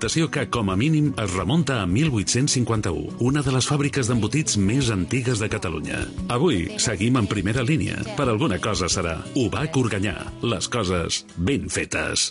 documentació que, com a mínim, es remunta a 1851, una de les fàbriques d'embotits més antigues de Catalunya. Avui seguim en primera línia. Per alguna cosa serà. Ubac Organyà. Les coses ben fetes.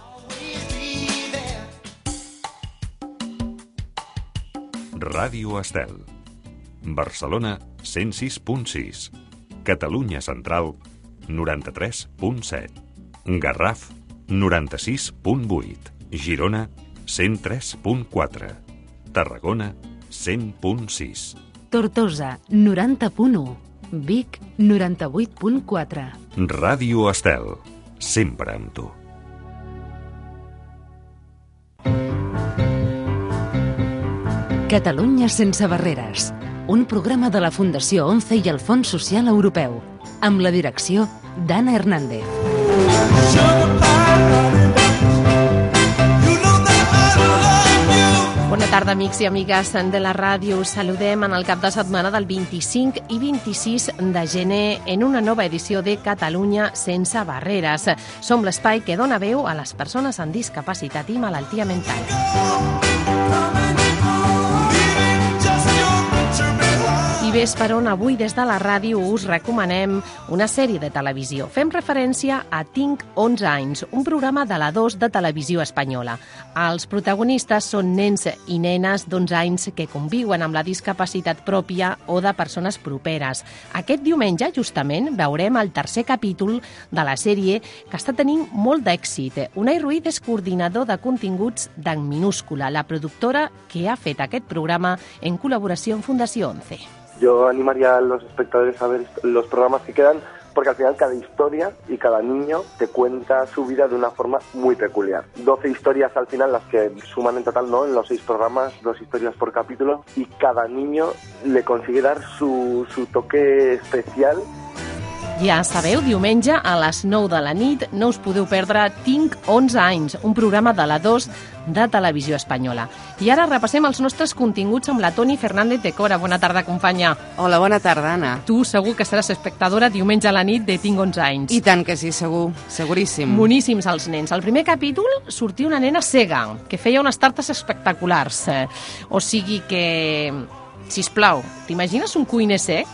Ràdio Estel. Barcelona 106.6. Catalunya Central 93.7. Garraf 96.8. Girona 103.4. Tarragona 100.6. Tortosa, 90.1. Vic, 98.4. Ràdio Estel. Sempre amb tu. Catalunya sense barreres. Un programa de la Fundació ONCE i el Fons Social Europeu. Amb la direcció d'Anna Hernández. Bona tarda, amics i amigues de la ràdio. Us saludem en el cap de setmana del 25 i 26 de gener en una nova edició de Catalunya sense barreres. Som l'espai que dona veu a les persones amb discapacitat i malaltia mental. I ves per on avui des de la ràdio us recomanem una sèrie de televisió. Fem referència a Tinc 11 anys, un programa de la 2 de televisió espanyola. Els protagonistes són nens i nenes d'11 anys que conviuen amb la discapacitat pròpia o de persones properes. Aquest diumenge, justament, veurem el tercer capítol de la sèrie que està tenint molt d'èxit. Unai Ruiz és coordinador de continguts d'en Minúscula, la productora que ha fet aquest programa en col·laboració amb Fundació 11. Yo animaría a los espectadores a ver los programas que quedan porque al final cada historia y cada niño te cuenta su vida de una forma muy peculiar. 12 historias al final las que suman en total, ¿no? En los seis programas, dos historias por capítulo y cada niño le consigue dar su, su toque especial Ja sabeu, diumenge a les 9 de la nit no us podeu perdre Tinc 11 anys, un programa de la 2 de Televisió Espanyola. I ara repassem els nostres continguts amb la Toni Fernández de Cora. Bona tarda, companya. Hola, bona tarda, Anna. Tu segur que seràs espectadora diumenge a la nit de Tinc 11 anys. I tant que sí, segur, seguríssim. Boníssims els nens. Al primer capítol sortia una nena cega, que feia unes tartes espectaculars. O sigui que, si plau, t'imagines un cuiner sec?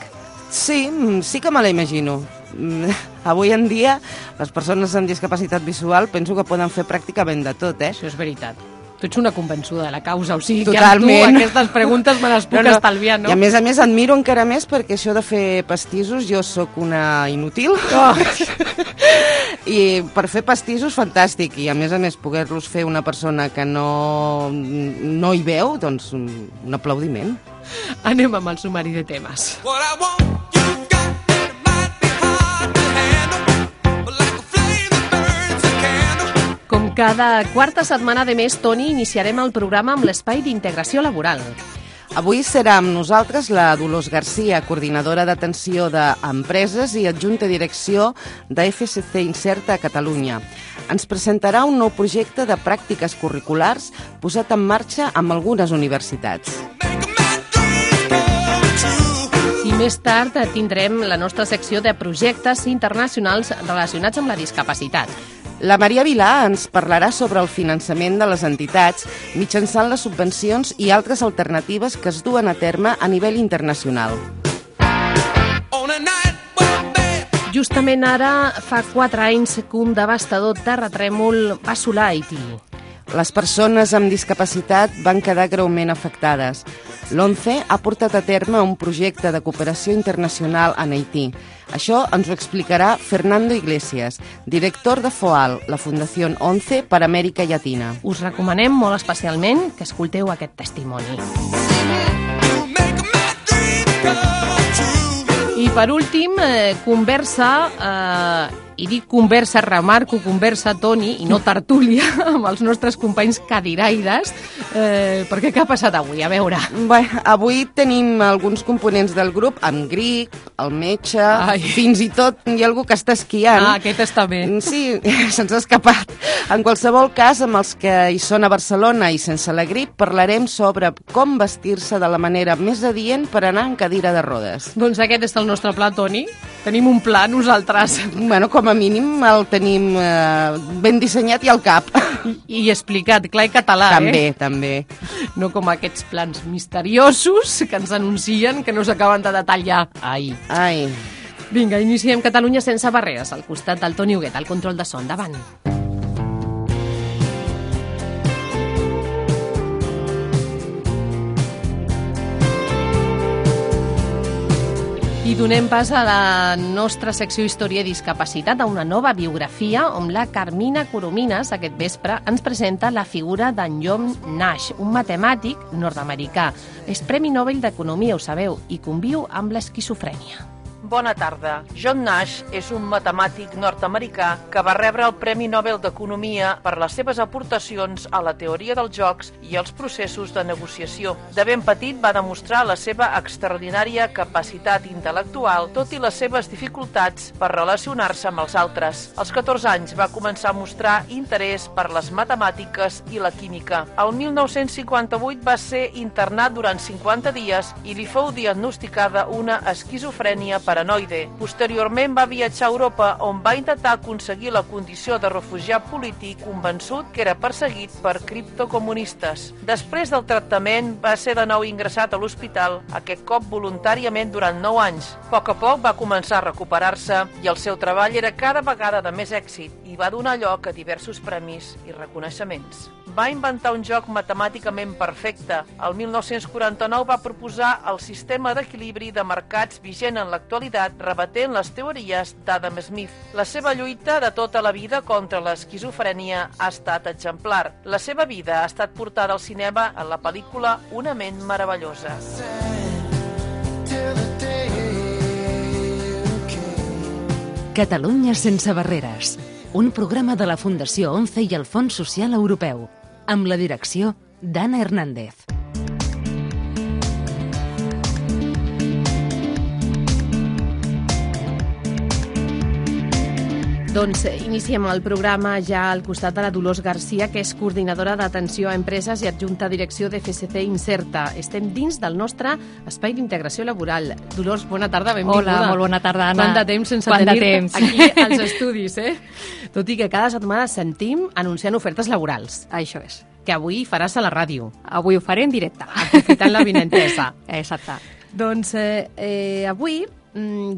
Sí, mm, sí que me la imagino. Mm, Avui en dia, les persones amb discapacitat visual penso que poden fer pràcticament de tot, eh? Això és veritat. Tu ets una convençuda de la causa, o sigui Totalment. que amb tu aquestes preguntes me les puc no, no. estalviar, no? I a més a més admiro encara més perquè això de fer pastissos jo sóc una inútil. Oh. I per fer pastissos, fantàstic. I a més a més poder-los fer una persona que no, no hi veu, doncs un aplaudiment. Anem amb el sumari de temes. What I want, cada quarta setmana de mes, Toni, iniciarem el programa amb l'espai d'integració laboral. Avui serà amb nosaltres la Dolors Garcia, coordinadora d'atenció d'empreses i adjunta direcció de FSC Incerta a Catalunya. Ens presentarà un nou projecte de pràctiques curriculars posat en marxa amb algunes universitats. I més tard tindrem la nostra secció de projectes internacionals relacionats amb la discapacitat. La Maria Vilà ens parlarà sobre el finançament de les entitats mitjançant les subvencions i altres alternatives que es duen a terme a nivell internacional. Justament ara fa quatre anys que un devastador terratrèmol va assolar Haití. Les persones amb discapacitat van quedar greument afectades. L'ONCE ha portat a terme un projecte de cooperació internacional en Haití. Això ens ho explicarà Fernando Iglesias, director de FOAL, la Fundació ONCE per Amèrica Llatina. Us recomanem molt especialment que escolteu aquest testimoni. I per últim, eh, conversa eh, i dic conversa, remarco conversa, Toni, i no tertúlia, amb els nostres companys cadiraires, eh, perquè què ha passat avui? A veure... Bé, avui tenim alguns components del grup amb grip, el metge, Ai. fins i tot hi ha algú que està esquiant. Ah, aquest està bé. Sí, se'ns ha escapat. En qualsevol cas, amb els que hi són a Barcelona i sense la grip, parlarem sobre com vestir-se de la manera més adient per anar en cadira de rodes. Doncs aquest és el nostre pla, Toni. Tenim un pla nosaltres. Bueno, com a mínim el tenim eh, ben dissenyat i al cap. I explicat, clar i català, també, eh? també. No com aquests plans misteriosos que ens anuncien que no s'acaben de detallar. Ai. Ai, Vinga, iniciem Catalunya sense barreres, al costat del Toni Huguet, al control de son. Davant. I donem pas a la nostra secció Història i Discapacitat, a una nova biografia on la Carmina Coromines aquest vespre ens presenta la figura d'en John Nash, un matemàtic nord-americà. És Premi Nobel d'Economia, ho sabeu, i conviu amb l'esquizofrènia. Bona tarda. John Nash és un matemàtic nord-americà que va rebre el Premi Nobel d'Economia per les seves aportacions a la teoria dels jocs i als processos de negociació. De ben petit va demostrar la seva extraordinària capacitat intel·lectual, tot i les seves dificultats per relacionar-se amb els altres. Als 14 anys va començar a mostrar interès per les matemàtiques i la química. El 1958 va ser internat durant 50 dies i li fou diagnosticada una esquizofrènia paranoide. Posteriorment va viatjar a Europa on va intentar aconseguir la condició de refugiat polític convençut que era perseguit per criptocomunistes. Després del tractament va ser de nou ingressat a l'hospital, aquest cop voluntàriament durant 9 anys. A poc a poc va començar a recuperar-se i el seu treball era cada vegada de més èxit i va donar lloc a diversos premis i reconeixements. Va inventar un joc matemàticament perfecte. El 1949 va proposar el sistema d'equilibri de mercats vigent en l'actualitat, rebatent les teories d'Adam Smith. La seva lluita de tota la vida contra l'esquizofrènia ha estat exemplar. La seva vida ha estat portada al cinema en la pel·lícula Una ment meravellosa. Catalunya sense barreres. Un programa de la Fundació ONCE i el Fons Social Europeu. Amb la direcció d'Anna Hernández. Doncs iniciem el programa ja al costat de la Dolors Garcia, que és coordinadora d'atenció a empreses i adjunta a direcció de FSC Incerta. Estem dins del nostre espai d'integració laboral. Dolors, bona tarda, benvinguda. Hola, molt bona tarda, Anna. Quant de temps sense Quant de tenir-te temps. aquí als estudis, eh? Tot i que cada setmana sentim anunciant ofertes laborals, Això és. que avui faràs a la ràdio, Avui ho faré en directe. aprofitant la vinentesa. Exacte. Doncs eh, eh, avui,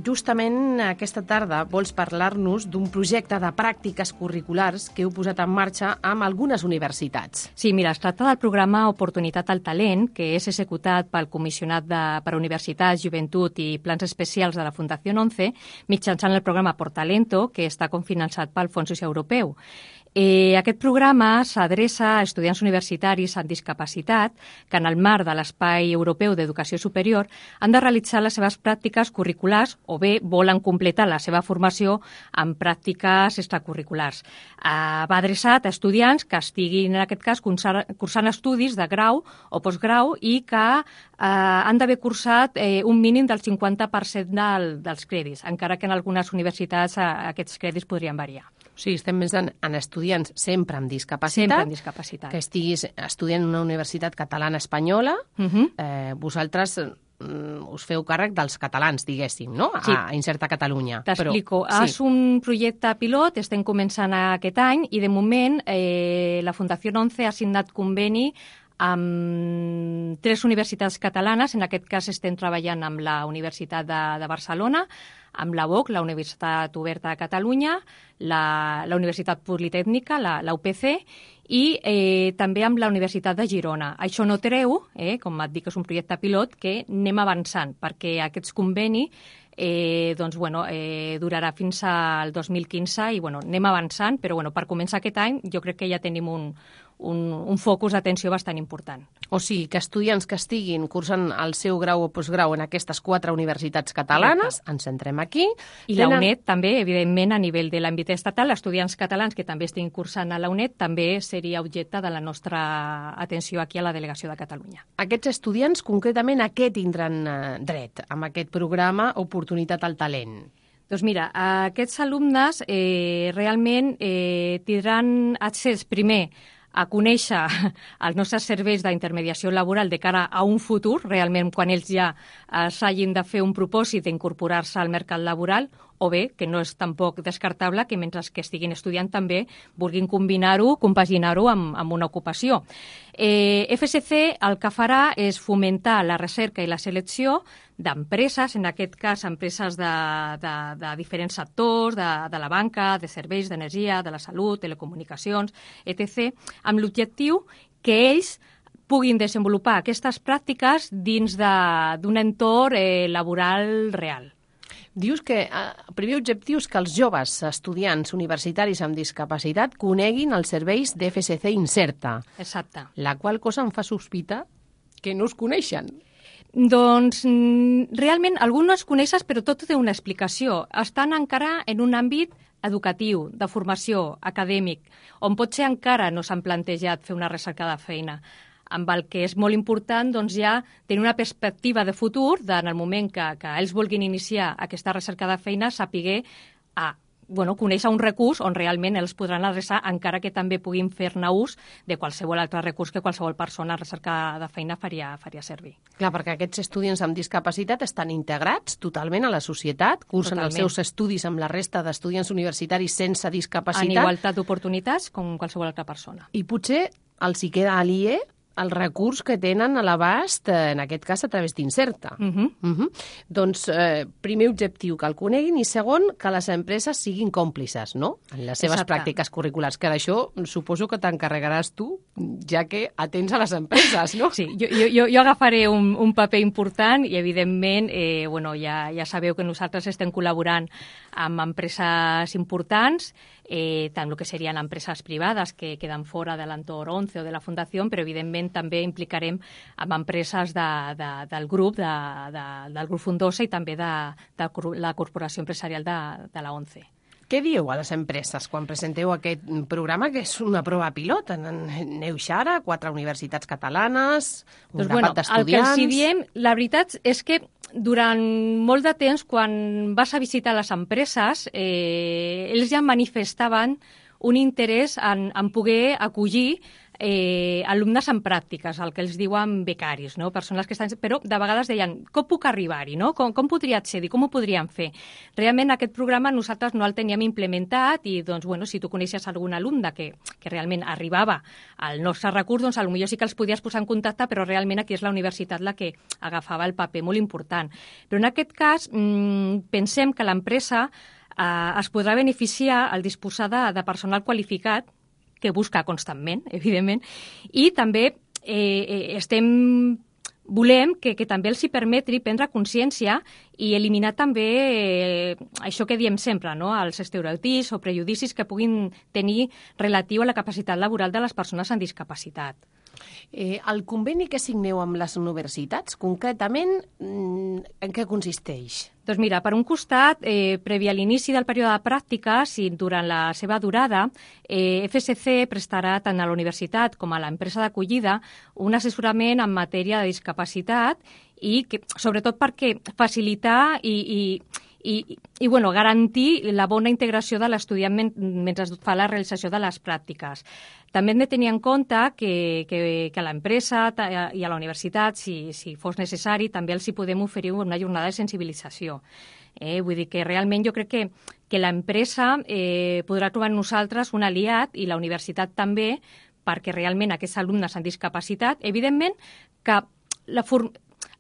justament aquesta tarda, vols parlar-nos d'un projecte de pràctiques curriculars que heu posat en marxa amb algunes universitats. Sí, mira, es tracta del programa Oportunitat al Talent, que és executat pel Comissionat de, per Universitats, Joventut i Plans Especials de la Fundació 11 mitjançant el programa Portalento, que està confinançat pel Fons Social Europeu. Eh, aquest programa s'adreça a estudiants universitaris amb discapacitat que en el marc de l'Espai Europeu d'Educació Superior han de realitzar les seves pràctiques curriculars o bé volen completar la seva formació amb pràctiques extracurriculars. Eh, va adreçat a estudiants que estiguin, en aquest cas, cursant, estudis de grau o postgrau i que eh, han d'haver cursat eh, un mínim del 50% del, dels crèdits, encara que en algunes universitats eh, aquests crèdits podrien variar. O sigui, estem més en, estudiants sempre amb discapacitat, Sempre amb discapacitat. que estiguis estudiant en una universitat catalana-espanyola, Uh -huh. eh, vosaltres mm, us feu càrrec dels catalans, diguéssim, no? Sí. A Incerta Catalunya. T'explico. Però- És un projecte pilot, estem començant aquest any i de moment eh, la Fundació 11 ha signat conveni amb tres universitats catalanes, en aquest cas estem treballant amb la Universitat de, de Barcelona, amb la BOC, la Universitat Oberta de Catalunya, la, la Universitat Politècnica, la, la UPC, i eh, també amb la Universitat de Girona. Això no treu, eh, com et dic, és un projecte pilot, que anem avançant, perquè aquests conveni eh, doncs, bueno, eh, durarà fins al 2015 i bueno, anem avançant, però bueno, per començar aquest any jo crec que ja tenim un, un, un focus d'atenció bastant important. O sigui, que estudiants que estiguin cursant el seu grau o postgrau en aquestes quatre universitats catalanes, ens centrem aquí. I la UNED també, evidentment, a nivell de l'àmbit estatal, estudiants catalans que també estiguin cursant a la UNED també seria objecte de la nostra atenció aquí a la Delegació de Catalunya. Aquests estudiants, concretament, a què tindran eh, dret amb aquest programa Oportunitat al Talent? Doncs mira, aquests alumnes eh, realment eh, tindran accés primer a conèixer els nostres serveis d'intermediació laboral de cara a un futur, realment quan ells ja eh, s'hagin de fer un propòsit d'incorporar-se al mercat laboral, o bé, que no és tampoc descartable, que mentre que estiguin estudiant també vulguin combinar-ho, compaginar-ho amb, amb una ocupació. Eh, FSC el que farà és fomentar la recerca i la selecció d'empreses, en aquest cas empreses de, de, de diferents sectors, de, de la banca, de serveis d'energia, de la salut, telecomunicacions, etc., amb l'objectiu que ells puguin desenvolupar aquestes pràctiques dins d'un entorn eh, laboral real. Dius que eh, el primer objectiu és que els joves estudiants universitaris amb discapacitat coneguin els serveis d'FSC Incerta, Exacte. la qual cosa em fa sospita que no es coneixen. Doncs mm, realment algú no es coneixes, però tot té una explicació. Estan encara en un àmbit educatiu, de formació, acadèmic, on potser encara no s'han plantejat fer una recerca de feina amb el que és molt important doncs, ja tenir una perspectiva de futur, de, en el moment que, que ells vulguin iniciar aquesta recerca de feina, sapiguer a bueno, conèixer un recurs on realment els podran adreçar, encara que també puguin fer-ne ús de qualsevol altre recurs que qualsevol persona a recerca de feina faria, faria servir. Clar, perquè aquests estudiants amb discapacitat estan integrats totalment a la societat, cursen Totalment. els seus estudis amb la resta d'estudiants universitaris sense En discapacitat igualtat d'oportunitats com qualsevol altra persona. i potser els hi queda aliè el recurs que tenen a l'abast, eh, en aquest cas a través d'Incerta. Uh -huh. Uh -huh. Doncs, eh, primer objectiu, que el coneguin, i segon, que les empreses siguin còmplices, no?, en les seves Exacte. pràctiques curriculars, que d'això suposo que t'encarregaràs tu, ja que atens a les empreses, no? Sí, jo, jo, jo, jo agafaré un, un paper important i, evidentment, eh, bueno, ja, ja sabeu que nosaltres estem col·laborant amb empreses importants, eh, tant el que serien empreses privades que queden fora de l'entorn 11 o de la Fundació, però, evidentment, també implicarem amb empreses de, de, del grup, de, de, del grup Fundosa i també de, de la Corporació Empresarial de, de la 11. Què dieu a les empreses quan presenteu aquest programa, que és una prova pilot? En- en- Neu Xara, quatre universitats catalanes, un Doncs, grapat bueno, el que d'estudiants... els diem, la veritat és que durant molt de temps, quan vas a visitar les empreses, eh, ells ja manifestaven un interès en, en poder acollir eh, alumnes en pràctiques, el que ells diuen becaris, no? persones que estan... Però de vegades deien, com puc arribar-hi? No? Com, com podria accedir? Com ho podríem fer? Realment aquest programa nosaltres no el teníem implementat i doncs, bueno, si tu coneixies algun alumne que, que realment arribava al nostre recurs, doncs potser sí que els podies posar en contacte, però realment aquí és la universitat la que agafava el paper molt important. Però en aquest cas mmm, pensem que l'empresa eh, es podrà beneficiar al disposar de, de personal qualificat que busca constantment, evidentment, i també eh, eh, estem volem que, que també els hi permetri prendre consciència i eliminar també eh, això que diem sempre, no? els estereotips o prejudicis que puguin tenir relatiu a la capacitat laboral de les persones amb discapacitat. Eh, el conveni que signeu amb les universitats, concretament, mm, en què consisteix? Doncs mira, per un costat, eh, previ a l'inici del període de pràctiques i durant la seva durada, eh, FSC prestarà tant a la universitat com a l'empresa d'acollida un assessorament en matèria de discapacitat i que, sobretot perquè facilitar i, i, i, i bueno, garantir la bona integració de l'estudiant men mentre fa la realització de les pràctiques. També hem de tenir en compte que, que, que a l'empresa i a la universitat, si, si fos necessari, també els hi podem oferir una jornada de sensibilització. Eh, vull dir que realment jo crec que, que l'empresa eh, podrà trobar en nosaltres un aliat i la universitat també perquè realment aquests alumnes amb discapacitat, evidentment que la form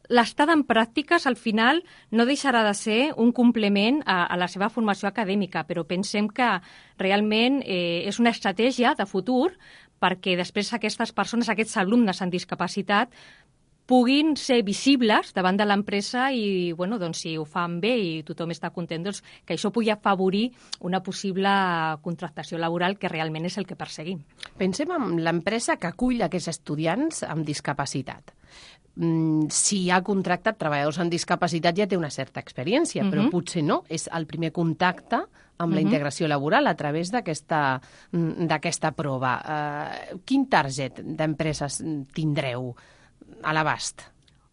l'estada en pràctiques al final no deixarà de ser un complement a, a la seva formació acadèmica, però pensem que realment eh, és una estratègia de futur perquè després aquestes persones, aquests alumnes amb discapacitat, puguin ser visibles davant de l'empresa i, bueno, doncs, si ho fan bé i tothom està content, doncs, que això pugui afavorir una possible contractació laboral que realment és el que perseguim. Pensem en l'empresa que acull aquests estudiants amb discapacitat. Mm, si ha contractat treballadors amb discapacitat ja té una certa experiència, però Mhm. potser no. És el primer contacte amb la Mhm. integració laboral a través d'aquesta mm, d'aquesta prova. Uh, quin target d'empreses tindreu a l'abast?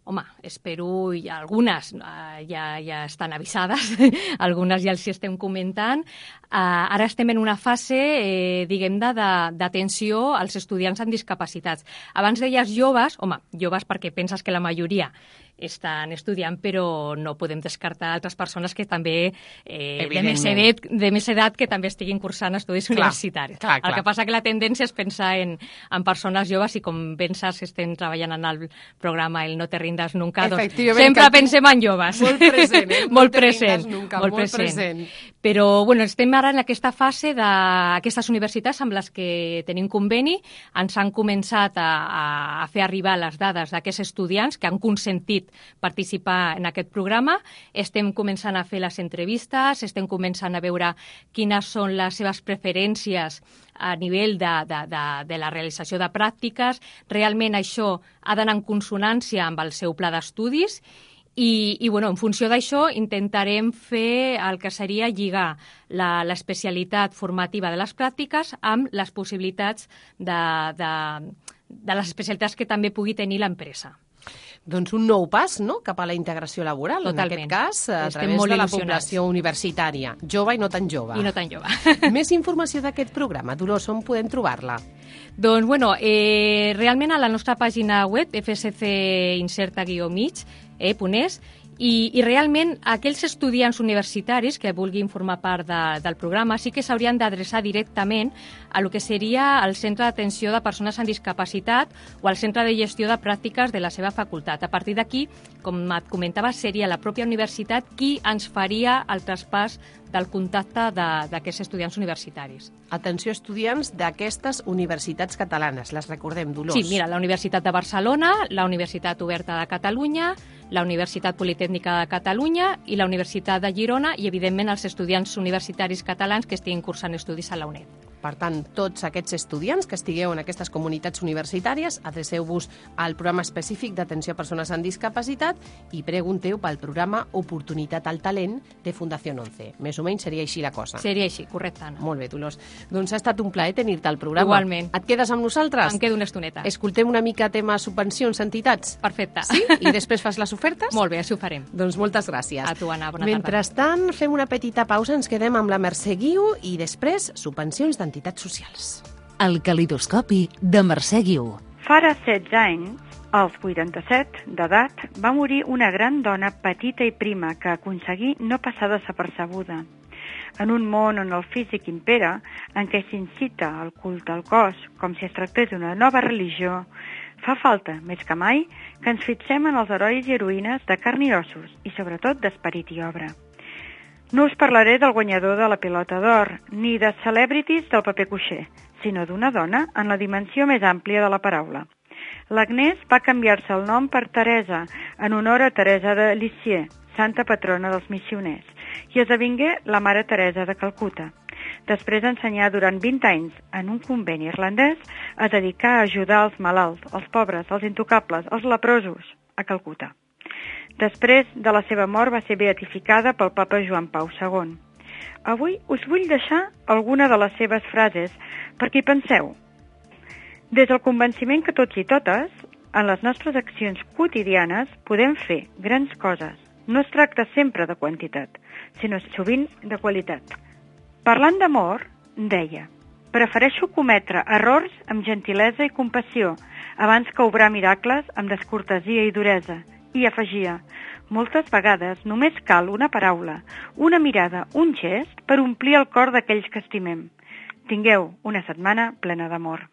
Home, espero, i algunes eh, ja, ja estan avisades, algunes ja els hi estem comentant. Eh, ara estem en una fase, eh, diguem-ne, de- d'atenció als estudiants amb discapacitats. Abans deies joves, home, joves perquè penses que la majoria estan estudiant, però no podem descartar altres persones que també, eh, de, més edat, de més edat, que també estiguin cursant estudis Clar, universitaris. clar, El clar. que passa que la tendència és pensar en, en persones joves i com penses que estem treballant en el programa El no te rindas nunca, doncs sempre pensem en joves. Molt present, eh? Molt present, nunca, molt, molt present. present. Però bueno, estem ara en aquesta fase d'aquestes universitats amb les que tenim conveni. Ens han començat a, a fer arribar les dades d'aquests estudiants que han consentit participar en aquest programa. Estem començant a fer les entrevistes, estem començant a veure quines són les seves preferències a nivell de, de, de, de la realització de pràctiques. Realment això ha d'anar en consonància amb el seu pla d'estudis i, i bueno, en funció d'això intentarem fer el que seria lligar l'especialitat formativa de les pràctiques amb les possibilitats de, de, de les especialitats que també pugui tenir l'empresa. Doncs un nou pas no? cap a la integració laboral, Totalment. en aquest cas, a Estem través molt de la població universitària, jove i no tan jove. I no tan jove. Més informació d'aquest programa, Dolors, on podem trobar-la? Doncs, bueno, eh, realment a la nostra pàgina web, fscincerta-mig, eh, .es, i, i realment aquells estudiants universitaris que vulguin formar part de, del programa sí que s'haurien d'adreçar directament a lo que seria el Centre d'Atenció de Persones amb Discapacitat o al Centre de Gestió de Pràctiques de la seva facultat. A partir d'aquí, com et comentava, seria la pròpia universitat qui ens faria el traspàs del contacte de- d'aquests estudiants universitaris. Atenció, estudiants d'aquestes universitats catalanes, les recordem, Dolors. Sí, mira, la Universitat de Barcelona, la Universitat Oberta de Catalunya, la Universitat Politècnica de Catalunya i la Universitat de Girona i, evidentment, els estudiants universitaris catalans que estiguin cursant estudis a la UNED. Per tant, tots aquests estudiants que estigueu en aquestes comunitats universitàries, adreceu-vos al programa específic d'atenció a persones amb discapacitat i pregunteu pel programa Oportunitat al Talent de Fundació 11. Més o menys seria així la cosa. Seria així, correcte, Anna. Molt bé, Dolors. Doncs ha estat un plaer tenir-te al programa. Igualment. Et quedes amb nosaltres? Em quedo una estoneta. Escoltem una mica tema subvencions, entitats? Perfecte. Sí? I després fas les ofertes? Molt bé, així ho farem. Doncs moltes gràcies. A tu, Anna, bona Mentrestant, fem una petita pausa, ens quedem amb la Mercè Guiu i després subvencions d'entitats socials. El calidoscopi de Mercè Guiu. Fa ara 16 anys, als 87 d'edat, va morir una gran dona petita i prima que aconseguí no passar desapercebuda. En un món on el físic impera, en què s'incita el culte al cos com si es tractés d'una nova religió, fa falta, més que mai, que ens fixem en els herois i heroïnes de carn i ossos i, sobretot, d'esperit i obra. No us parlaré del guanyador de la pilota d'or, ni de celebrities del paper coixer, sinó d'una dona en la dimensió més àmplia de la paraula. L'Agnès va canviar-se el nom per Teresa, en honor a Teresa de Lisieux, santa patrona dels missioners, i esdevingué la mare Teresa de Calcuta. Després d'ensenyar durant 20 anys en un convent irlandès, es dedicà a ajudar els malalts, els pobres, els intocables, els leprosos, a Calcuta. Després de la seva mort va ser beatificada pel papa Joan Pau II. Avui us vull deixar alguna de les seves frases perquè hi penseu. Des del convenciment que tots i totes, en les nostres accions quotidianes, podem fer grans coses. No es tracta sempre de quantitat, sinó sovint de qualitat. Parlant d'amor, deia Prefereixo cometre errors amb gentilesa i compassió abans que obrar miracles amb descortesia i duresa. I afegia, moltes vegades només cal una paraula, una mirada, un gest per omplir el cor d'aquells que estimem. Tingueu una setmana plena d'amor.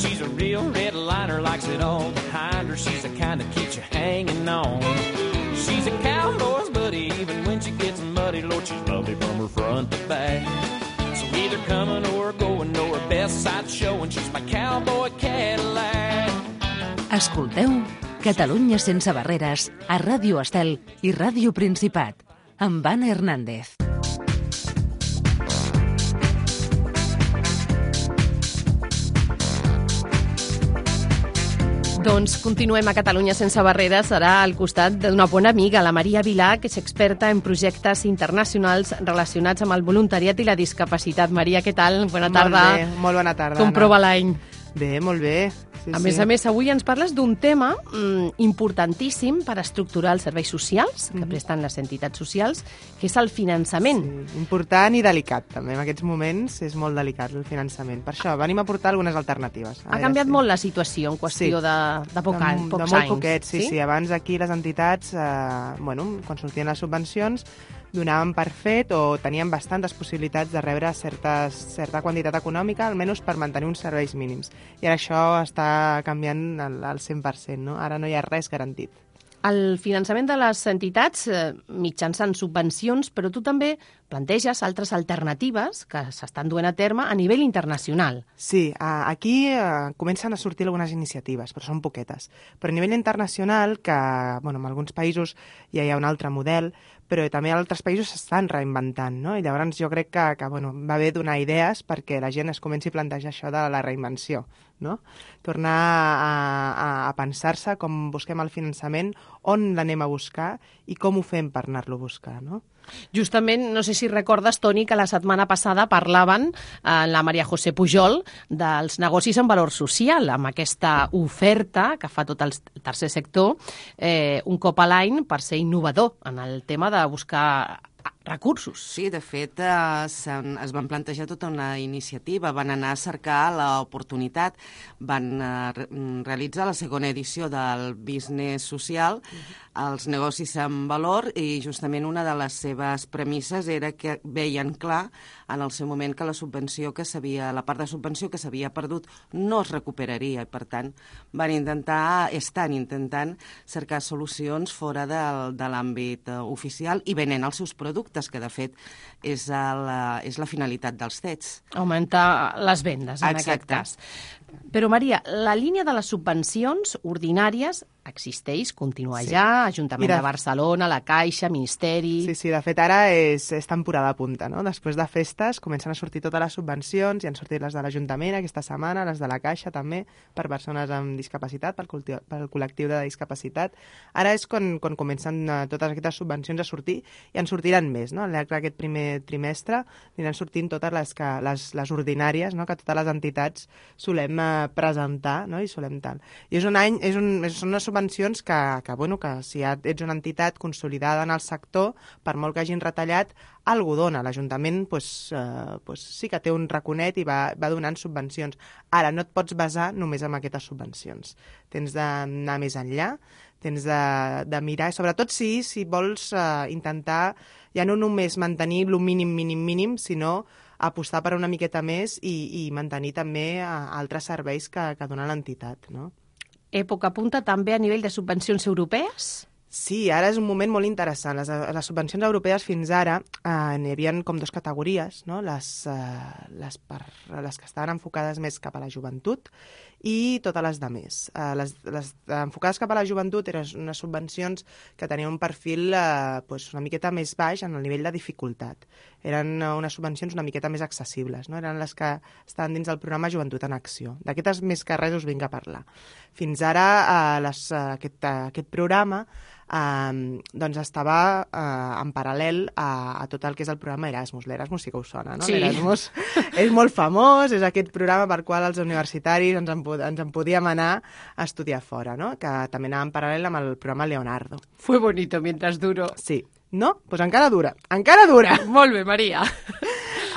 She's a real red liner, likes it all behind her. She's the kind keeps you hanging on. She's a cowboy's buddy, even when she gets muddy. Lord, she's lovely from her front to back. So either coming or going my cowboy Cadillac. Escolteu Catalunya sense barreres a Ràdio Estel i Ràdio Principat amb Anna Hernández. Doncs continuem a Catalunya sense barreres. Serà al costat d'una bona amiga, la Maria Vilà, que és experta en projectes internacionals relacionats amb el voluntariat i la discapacitat. Maria, què tal? Bona tarda. Molt bé, molt bona tarda. Com prova l'any? Bé, molt bé. Sí, a sí. més a més, avui ens parles d'un tema mm, importantíssim per estructurar els serveis socials que Mhm. presten les entitats socials, que és el finançament. Sí, important i delicat, també. En aquests moments és molt delicat el finançament. Per això venim a portar algunes alternatives. Ha canviat molt la situació en qüestió Sí. de, de, poc de, any, pocs de molt anys. poquet, sí, sí, Abans aquí les entitats, eh, bueno, quan sortien les subvencions, donaven per fet o tenien bastantes possibilitats de rebre certes, certa quantitat econòmica, almenys per mantenir uns serveis mínims. I ara això està canviant al, al 100%, no? Ara no hi ha res garantit. El finançament de les entitats eh, mitjançant subvencions, però tu també planteges altres alternatives que s'estan duent a terme a nivell internacional. Sí, aquí eh, comencen a sortir algunes iniciatives, però són poquetes. Però a nivell internacional, que bueno, en alguns països ja hi ha un altre model, però també altres països s'estan reinventant, no? I llavors jo crec que, que bueno, va bé donar idees perquè la gent es comenci a plantejar això de la reinvenció, no? Tornar a, a, a pensar-se com busquem el finançament, on l'anem a buscar i com ho fem per anar-lo a buscar, no? Justament, no sé si recordes, Toni, que la setmana passada parlaven eh, la Maria José Pujol dels negocis en valor social, amb aquesta oferta que fa tot el tercer sector eh, un cop a l'any per ser innovador en el tema de buscar recursos. Sí, de fet, eh, es van plantejar tota una iniciativa, van anar a cercar l'oportunitat, van eh, mm, realitzar la segona edició del Business Social, els negocis en valor, i justament una de les seves premisses era que veien clar en el seu moment que la subvenció que s'havia, la part de subvenció que s'havia perdut no es recuperaria, i per tant van intentar, estan intentant cercar solucions fora del, de l'àmbit eh, oficial i venent els seus productes, que de fet és, el, és la finalitat dels CETs. Augmentar les vendes, en Exacte. aquest cas. Però, Maria, la línia de les subvencions ordinàries existeix, continua Sí. ja, Ajuntament Mira- de Barcelona, la Caixa, Ministeri... Sí, sí, de fet ara és, és temporada punta, no? Després de festes comencen a sortir totes les subvencions, i han sortit les de l'Ajuntament aquesta setmana, les de la Caixa també, per persones amb discapacitat, pel, culti- pel col·lectiu de discapacitat. Ara és quan, quan comencen eh, totes aquestes subvencions a sortir, i en sortiran més, no? D'aquest primer trimestre aniran sortint totes les, que, les, les ordinàries, no? que totes les entitats solem eh, presentar, no? i solem tal. I és un any, és un, és, són unes subvencions que, que, bueno, que si ets una entitat consolidada en el sector, per molt que hagin retallat, algú dona. L'Ajuntament pues, eh, pues sí que té un raconet i va, va donant subvencions. Ara, no et pots basar només en aquestes subvencions. Tens d'anar més enllà, tens de, de mirar, sobretot si, si vols eh, intentar ja no només mantenir el mínim, mínim, mínim, sinó apostar per una miqueta més i, i mantenir també eh, altres serveis que, que dona l'entitat, no? Època punta també a nivell de subvencions europees? Sí, ara és un moment molt interessant. Les, les subvencions europees fins ara eh, n'hi havia com dues categories, no? les, eh, les, per, les que estaven enfocades més cap a la joventut i totes les de més. Eh, les, les enfocades cap a la joventut eren unes subvencions que tenien un perfil eh, pues una miqueta més baix en el nivell de dificultat. Eren eh, unes subvencions una miqueta més accessibles, no? eren les que estaven dins del programa Joventut en Acció. D'aquestes més que res us vinc a parlar. Fins ara eh, les, eh, aquest, eh, aquest programa eh, doncs estava eh, en paral·lel a, a tot el que és el programa Erasmus. L'Erasmus sí que us sona, no? Sí. L'Erasmus és molt famós, és aquest programa per qual els universitaris ens en, ens en podíem anar a estudiar fora, no? que també anava en paral·lel amb el programa Leonardo. Fue bonito mientras duró. Sí. No? Doncs pues encara dura. Encara dura! Molt bé, Maria.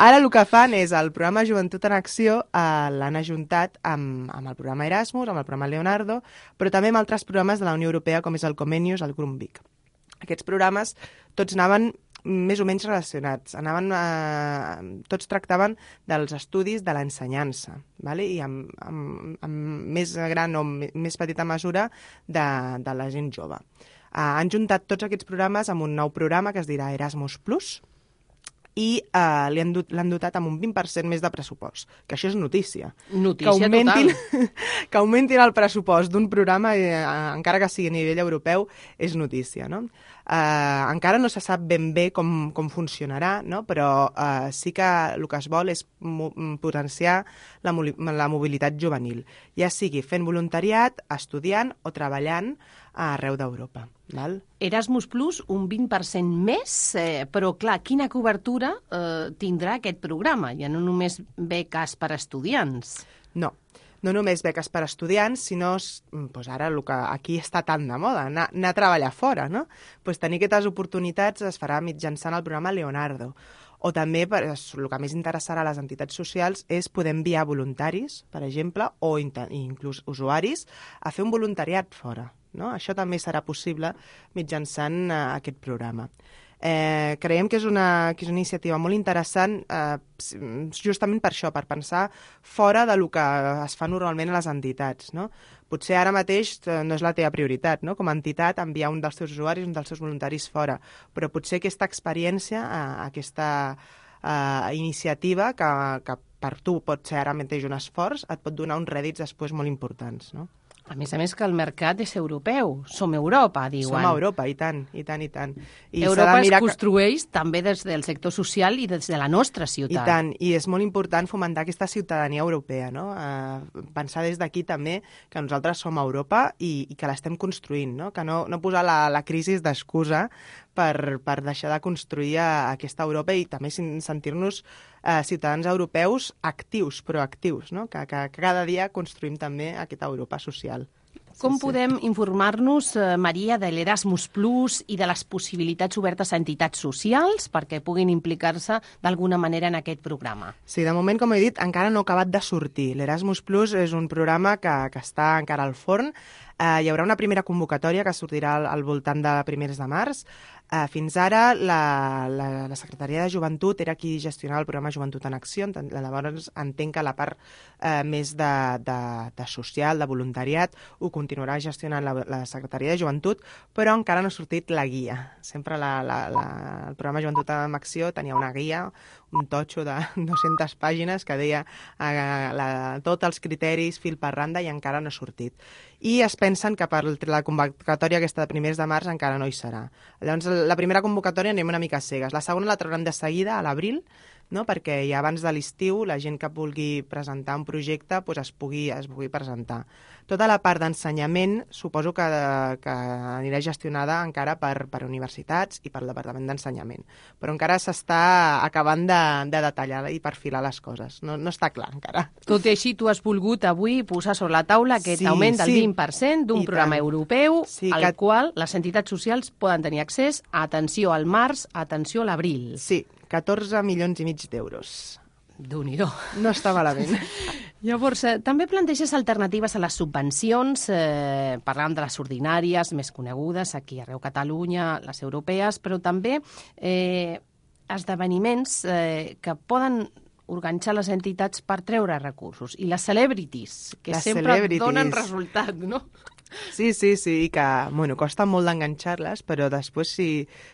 Ara el que fan és el programa Joventut en Acció eh, l'han ajuntat amb, amb el programa Erasmus, amb el programa Leonardo, però també amb altres programes de la Unió Europea com és el Comenius, el Grumbic. Aquests programes tots anaven més o menys relacionats. Anaven, eh, tots tractaven dels estudis de l'ensenyança, vale? i amb, amb, amb més gran o més petita mesura de, de la gent jove. Eh, han juntat tots aquests programes amb un nou programa que es dirà Erasmus Plus, i eh, l'han dotat amb un 20% més de pressupost, que això és notícia. Notícia que augmentin, total. que augmentin el pressupost d'un programa, eh, encara que sigui a nivell europeu, és notícia, no? Eh, encara no se sap ben bé com, com funcionarà, no? però eh, sí que el que es vol és potenciar la, la mobilitat juvenil, ja sigui fent voluntariat, estudiant o treballant arreu d'Europa. Val? Erasmus Plus, un 20% més, eh, però clar, quina cobertura eh, tindrà aquest programa? Ja no només beques per a estudiants. No, no només beques per a estudiants, sinó doncs ara el que aquí està tan de moda, anar, anar a treballar fora, no? Pues tenir aquestes oportunitats es farà mitjançant el programa Leonardo. O també, per, el que més interessarà a les entitats socials és poder enviar voluntaris, per exemple, o inclús usuaris, a fer un voluntariat fora. No? Això també serà possible mitjançant eh, aquest programa. Eh, creiem que és, una, que és una iniciativa molt interessant eh, justament per això, per pensar fora de lo que es fa normalment a les entitats. No? Potser ara mateix eh, no és la teva prioritat, no? com a entitat, enviar un dels teus usuaris, un dels teus voluntaris fora, però potser aquesta experiència, eh, aquesta eh, iniciativa que, que per tu pot ser ara mateix un esforç, et pot donar uns rèdits després molt importants. No? A més a més que el mercat és europeu, som Europa, diuen. Som Europa, i tant, i tant, i tant. I Europa es mirar que- construeix també des del sector social i des de la nostra I ciutat. tant, i és molt important fomentar aquesta ciutadania europea, no? Eh, pensar des d'aquí també que nosaltres som Europa i, i que l'estem construint, no? Que no, no posar la, la crisi d'excusa per, per deixar de construir aquesta Europa i també sentir-nos eh, ciutadans europeus actius, proactius, no? Que, que, cada dia construïm també aquesta Europa social. Com podem informar-nos, eh, Maria, de l'Erasmus Plus i de les possibilitats obertes a entitats socials perquè puguin implicar-se d'alguna manera en aquest programa? Sí, de moment, com he dit, encara no ha acabat de sortir. L'Erasmus Plus és un programa que, que està encara al forn. Eh, hi haurà una primera convocatòria que sortirà al, al voltant de primers de març. Eh, fins ara, la, la, la Secretaria de Joventut era qui gestionava el programa Joventut en Acció, llavors entenc que la part eh, més de, de, de social, de voluntariat, ho continuarà gestionant la, la Secretaria de Joventut, però encara no ha sortit la guia. Sempre la, la, la, el programa Joventut en Acció tenia una guia, un totxo de 200 pàgines que deia eh, la, tots els criteris fil per randa i encara no ha sortit. I es pensen que per la convocatòria aquesta de primers de març encara no hi serà. Llavors, la primera convocatòria anem una mica cegues. La segona la trauran de seguida, a l'abril, no? perquè ja abans de l'estiu la gent que vulgui presentar un projecte pues, es, pugui, es pugui presentar. Tota la part d'ensenyament suposo que, que anirà gestionada encara per, per universitats i per Departament d'Ensenyament, però encara s'està acabant de, de detallar i perfilar les coses. No, no està clar encara. Tot i així, tu has volgut avui posar sobre la taula aquest Sí, augment del sí. 20% d'un programa tant. europeu Sí, al que- qual les entitats socials poden tenir accés a atenció al març, a atenció a l'abril. Sí, 14 milions i mig d'euros. déu nhi No està malament. Llavors, eh, també planteges alternatives a les subvencions, eh, parlant de les ordinàries més conegudes aquí arreu Catalunya, les europees, però també eh, esdeveniments eh, que poden organitzar les entitats per treure recursos. I les celebrities, que Les sempre celebrities. donen resultat, no? Sí, sí, sí, i que, bueno, costa molt d'enganxar-les, però després si,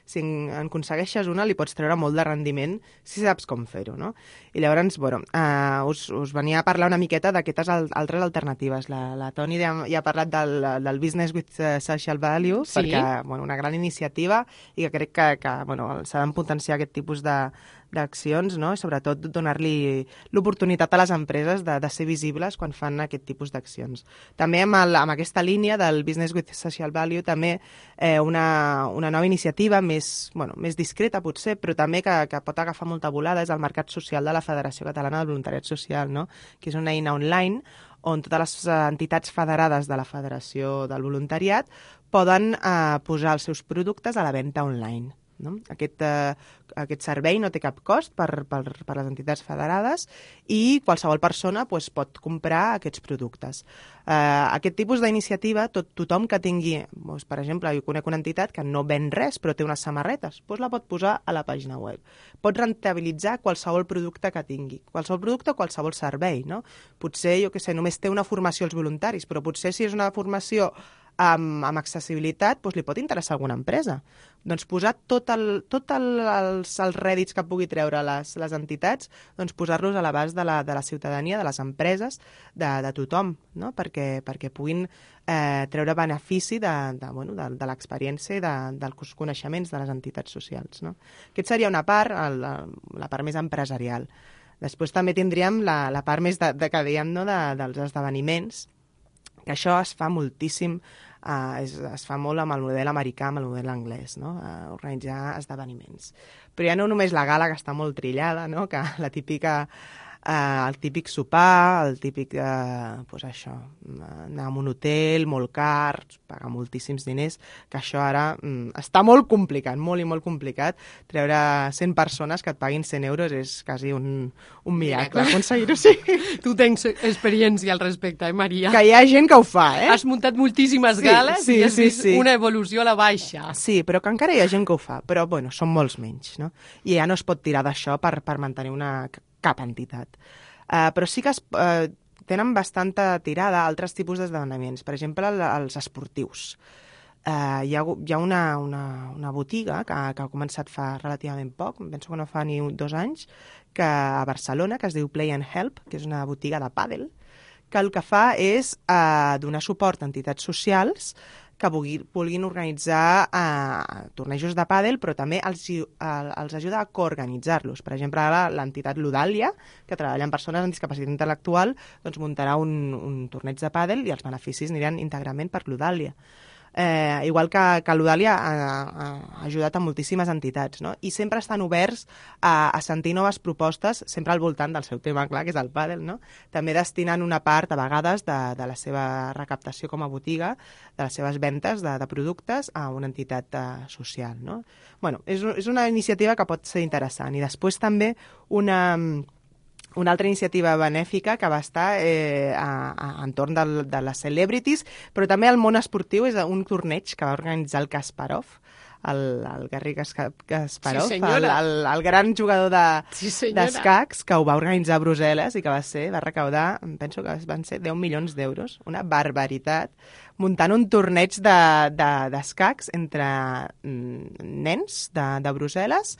si en en aconsegueixes una li pots treure molt de rendiment si saps com fer-ho, no? I llavors, bueno, uh, us, us venia a parlar una miqueta d'aquestes al altres alternatives. La, la Toni ja, ja ha parlat del, del Business with eh, Social Value, Sí. perquè, bueno, una gran iniciativa i que crec que, que bueno, s'ha de potenciar aquest tipus de, d'accions, no? i sobretot donar-li l'oportunitat a les empreses de, de ser visibles quan fan aquest tipus d'accions. També amb, el, amb aquesta línia del Business with Social Value, també eh, una, una nova iniciativa més, bueno, més discreta potser, però també que, que pot agafar molta volada és el Mercat Social de la Federació Catalana del Voluntariat Social, no? que és una eina online on totes les eh, entitats federades de la Federació del Voluntariat poden eh, posar els seus productes a la venda online. No? Aquest, eh, aquest servei no té cap cost per, per, per les entitats federades i qualsevol persona pues, pot comprar aquests productes. Eh, aquest tipus d'iniciativa, tot, tothom que tingui, doncs, per exemple, jo conec una entitat que no ven res però té unes samarretes, doncs la pot posar a la pàgina web. Pot rentabilitzar qualsevol producte que tingui, qualsevol producte o qualsevol servei. No? Potser, jo què sé, només té una formació als voluntaris, però potser si és una formació amb, amb accessibilitat doncs li pot interessar alguna empresa. Doncs posar tot, el, tot el, els, els rèdits que pugui treure les, les entitats, doncs posar-los a l'abast de, la, de la ciutadania, de les empreses, de, de tothom, no? perquè, perquè puguin eh, treure benefici de, de, bueno, de, de l'experiència i de, dels coneixements de les entitats socials. No? Aquest seria una part, el, la part més empresarial. Després també tindríem la, la part més de, de que dèiem, no? de, dels esdeveniments, que això es fa moltíssim Uh, es, es fa molt amb el model americà, amb el model anglès, no? Uh, organitzar esdeveniments. Però ja no només la gala, que està molt trillada, no? que la típica eh, el típic sopar, el típic, eh, pues això, anar a un hotel molt car, pagar moltíssims diners, que això ara mm, està molt complicat, molt i molt complicat. Treure 100 persones que et paguin 100 euros és quasi un, un miracle aconseguir-ho, sí. Tu tens experiència al respecte, eh, Maria? Que hi ha gent que ho fa, eh? Has muntat moltíssimes Sí, gales sí, i has sí, vist sí. una evolució a la baixa. Sí, però que encara hi ha gent que ho fa. Però, bueno, són molts menys, no? I ja no es pot tirar d'això per, per mantenir una, cap entitat. Uh, però sí que es, uh, tenen bastanta tirada altres tipus d'esdeveniments. Per exemple, el- els esportius. Uh, hi ha, hi ha una, una, una botiga que, que ha començat fa relativament poc, penso que no fa ni dos anys, que a Barcelona, que es diu Play and Help, que és una botiga de pàdel, que el que fa és eh, donar suport a entitats socials que vulgui, vulguin organitzar eh, tornejos de pàdel, però també els, els ajuda a coorganitzar-los. Per exemple, l'entitat Ludàlia, que treballa amb persones amb discapacitat intel·lectual, doncs muntarà un, un torneig de pàdel i els beneficis aniran íntegrament per Ludàlia. Eh, igual que, que l'Udàlia ha, ha, ajudat a moltíssimes entitats, no? I sempre estan oberts a, a sentir noves propostes, sempre al voltant del seu tema, clar, que és el pàdel, no? També destinant una part, a vegades, de, de la seva recaptació com a botiga, de les seves ventes de, de productes a una entitat eh, social, no? Bueno, és, és una iniciativa que pot ser interessant. I després també una una altra iniciativa benèfica que va estar eh, a, a, entorn del, de les celebrities, però també al món esportiu és un torneig que va organitzar el Kasparov, el, el Kasca- Kasparov, Sí, el, el, el gran jugador de, Sí, d'escacs, que ho va organitzar a Brussel·les i que va ser, va recaudar, penso que van ser 10 milions d'euros, una barbaritat, muntant un torneig de- de- d'escacs de, entre mm, nens de, de Brussel·les,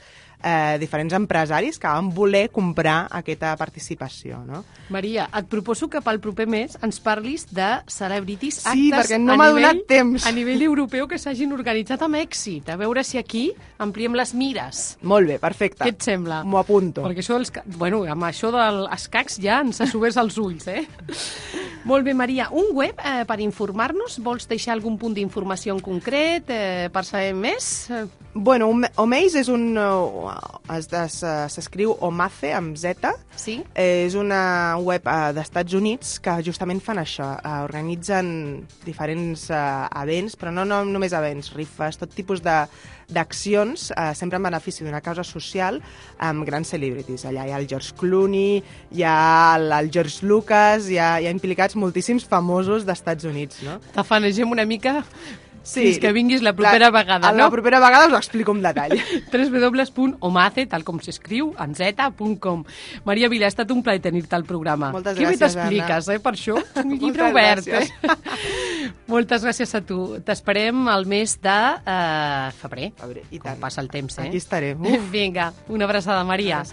eh, diferents empresaris que van voler comprar aquesta participació, no? Maria, et proposo que pel proper mes ens parlis de celebrities Sí, actes perquè no a m'ha donat temps. a nivell europeu que s'hagin organitzat amb èxit. A veure si aquí ampliem les mires. Molt bé, perfecte. Què et sembla? M'ho apunto. Perquè això dels... Bueno, amb això dels escacs ja ens obert els ulls, eh? Molt bé, Maria. Un web eh, per informar-nos? Vols deixar algun punt d'informació en concret eh, per saber més? Eh, Bueno, Ome- Omeis és un... es- es- uh, S'escriu Omace amb Z. Sí. És una web uh, d'Estats Units que justament fan això. Uh, organitzen diferents uh, events, però no, no només events, rifes, tot tipus de d'accions, uh, sempre en benefici d'una causa social, amb grans celebrities. Allà hi ha el George Clooney, hi ha el, el George Lucas, hi ha, hi ha implicats moltíssims famosos d'Estats Units, no? Tafanegem una mica fins que vinguis la propera vegada, a no? La propera vegada us ho explico amb detall. www.omace, tal com s'escriu, en z.com. Maria Vila, ha estat un plaer tenir-te al programa. Moltes que bé gràcies, t'expliques, eh, per això? És un llibre Moltes obert, gràcies. eh? Moltes gràcies a tu. T'esperem al mes de eh, febrer. Febrer, i Com passa el temps, eh? Aquí estaré. Uf. Vinga, una abraçada, Maria.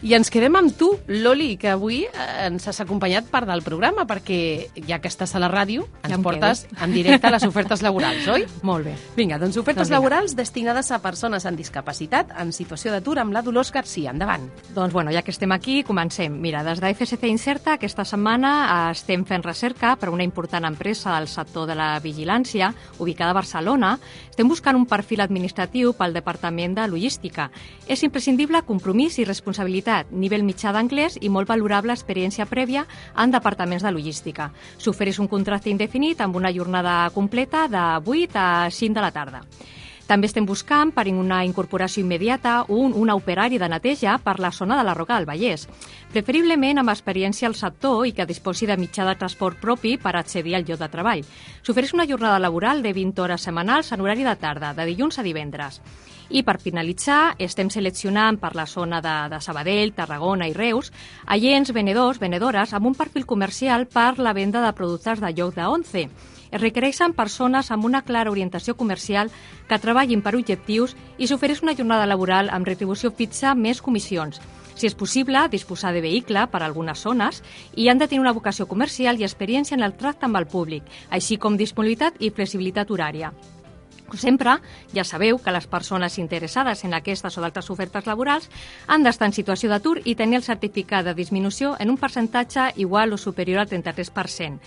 I ens quedem amb tu, Loli, que avui eh, ens has acompanyat part del programa, perquè ja que estàs a la ràdio, ens Ja portes quedo. en directe a les ofertes laborals, oi? Molt bé. Vinga, doncs ofertes Doncs vinga. laborals destinades a persones amb discapacitat en situació d'atur amb la Dolors Garcia. Endavant. Doncs bueno, ja que estem aquí, comencem. Mira, des d'FSC Incerta aquesta setmana eh, estem fent recerca per una important empresa del sector de la vigilància, ubicada a Barcelona. Estem buscant un perfil administratiu pel Departament de Logística. És imprescindible compromís i responsabilitat, nivell mitjà d'anglès i molt valorable experiència prèvia en departaments de logística. S'ofereix un contracte indefinit amb una jornada completa de 8 a 5 de la tarda. També estem buscant per una incorporació immediata un, un operari de neteja per la zona de la Roca del Vallès, preferiblement amb experiència al sector i que disposi de mitjà de transport propi per accedir al lloc de treball. S'ofereix una jornada laboral de 20 hores setmanals en horari de tarda, de dilluns a divendres. I per finalitzar, estem seleccionant per la zona de, de Sabadell, Tarragona i Reus agents, venedors, venedores amb un perfil comercial per la venda de productes de lloc de 11 Es requereixen persones amb una clara orientació comercial que treballin per objectius i s'ofereix una jornada laboral amb retribució fixa més comissions. Si és possible, disposar de vehicle per a algunes zones i han de tenir una vocació comercial i experiència en el tracte amb el públic, així com disponibilitat i flexibilitat horària. Sempre, ja sabeu que les persones interessades en aquestes o d'altres ofertes laborals han d'estar en situació d'atur i tenir el certificat de disminució en un percentatge igual o superior al 33%.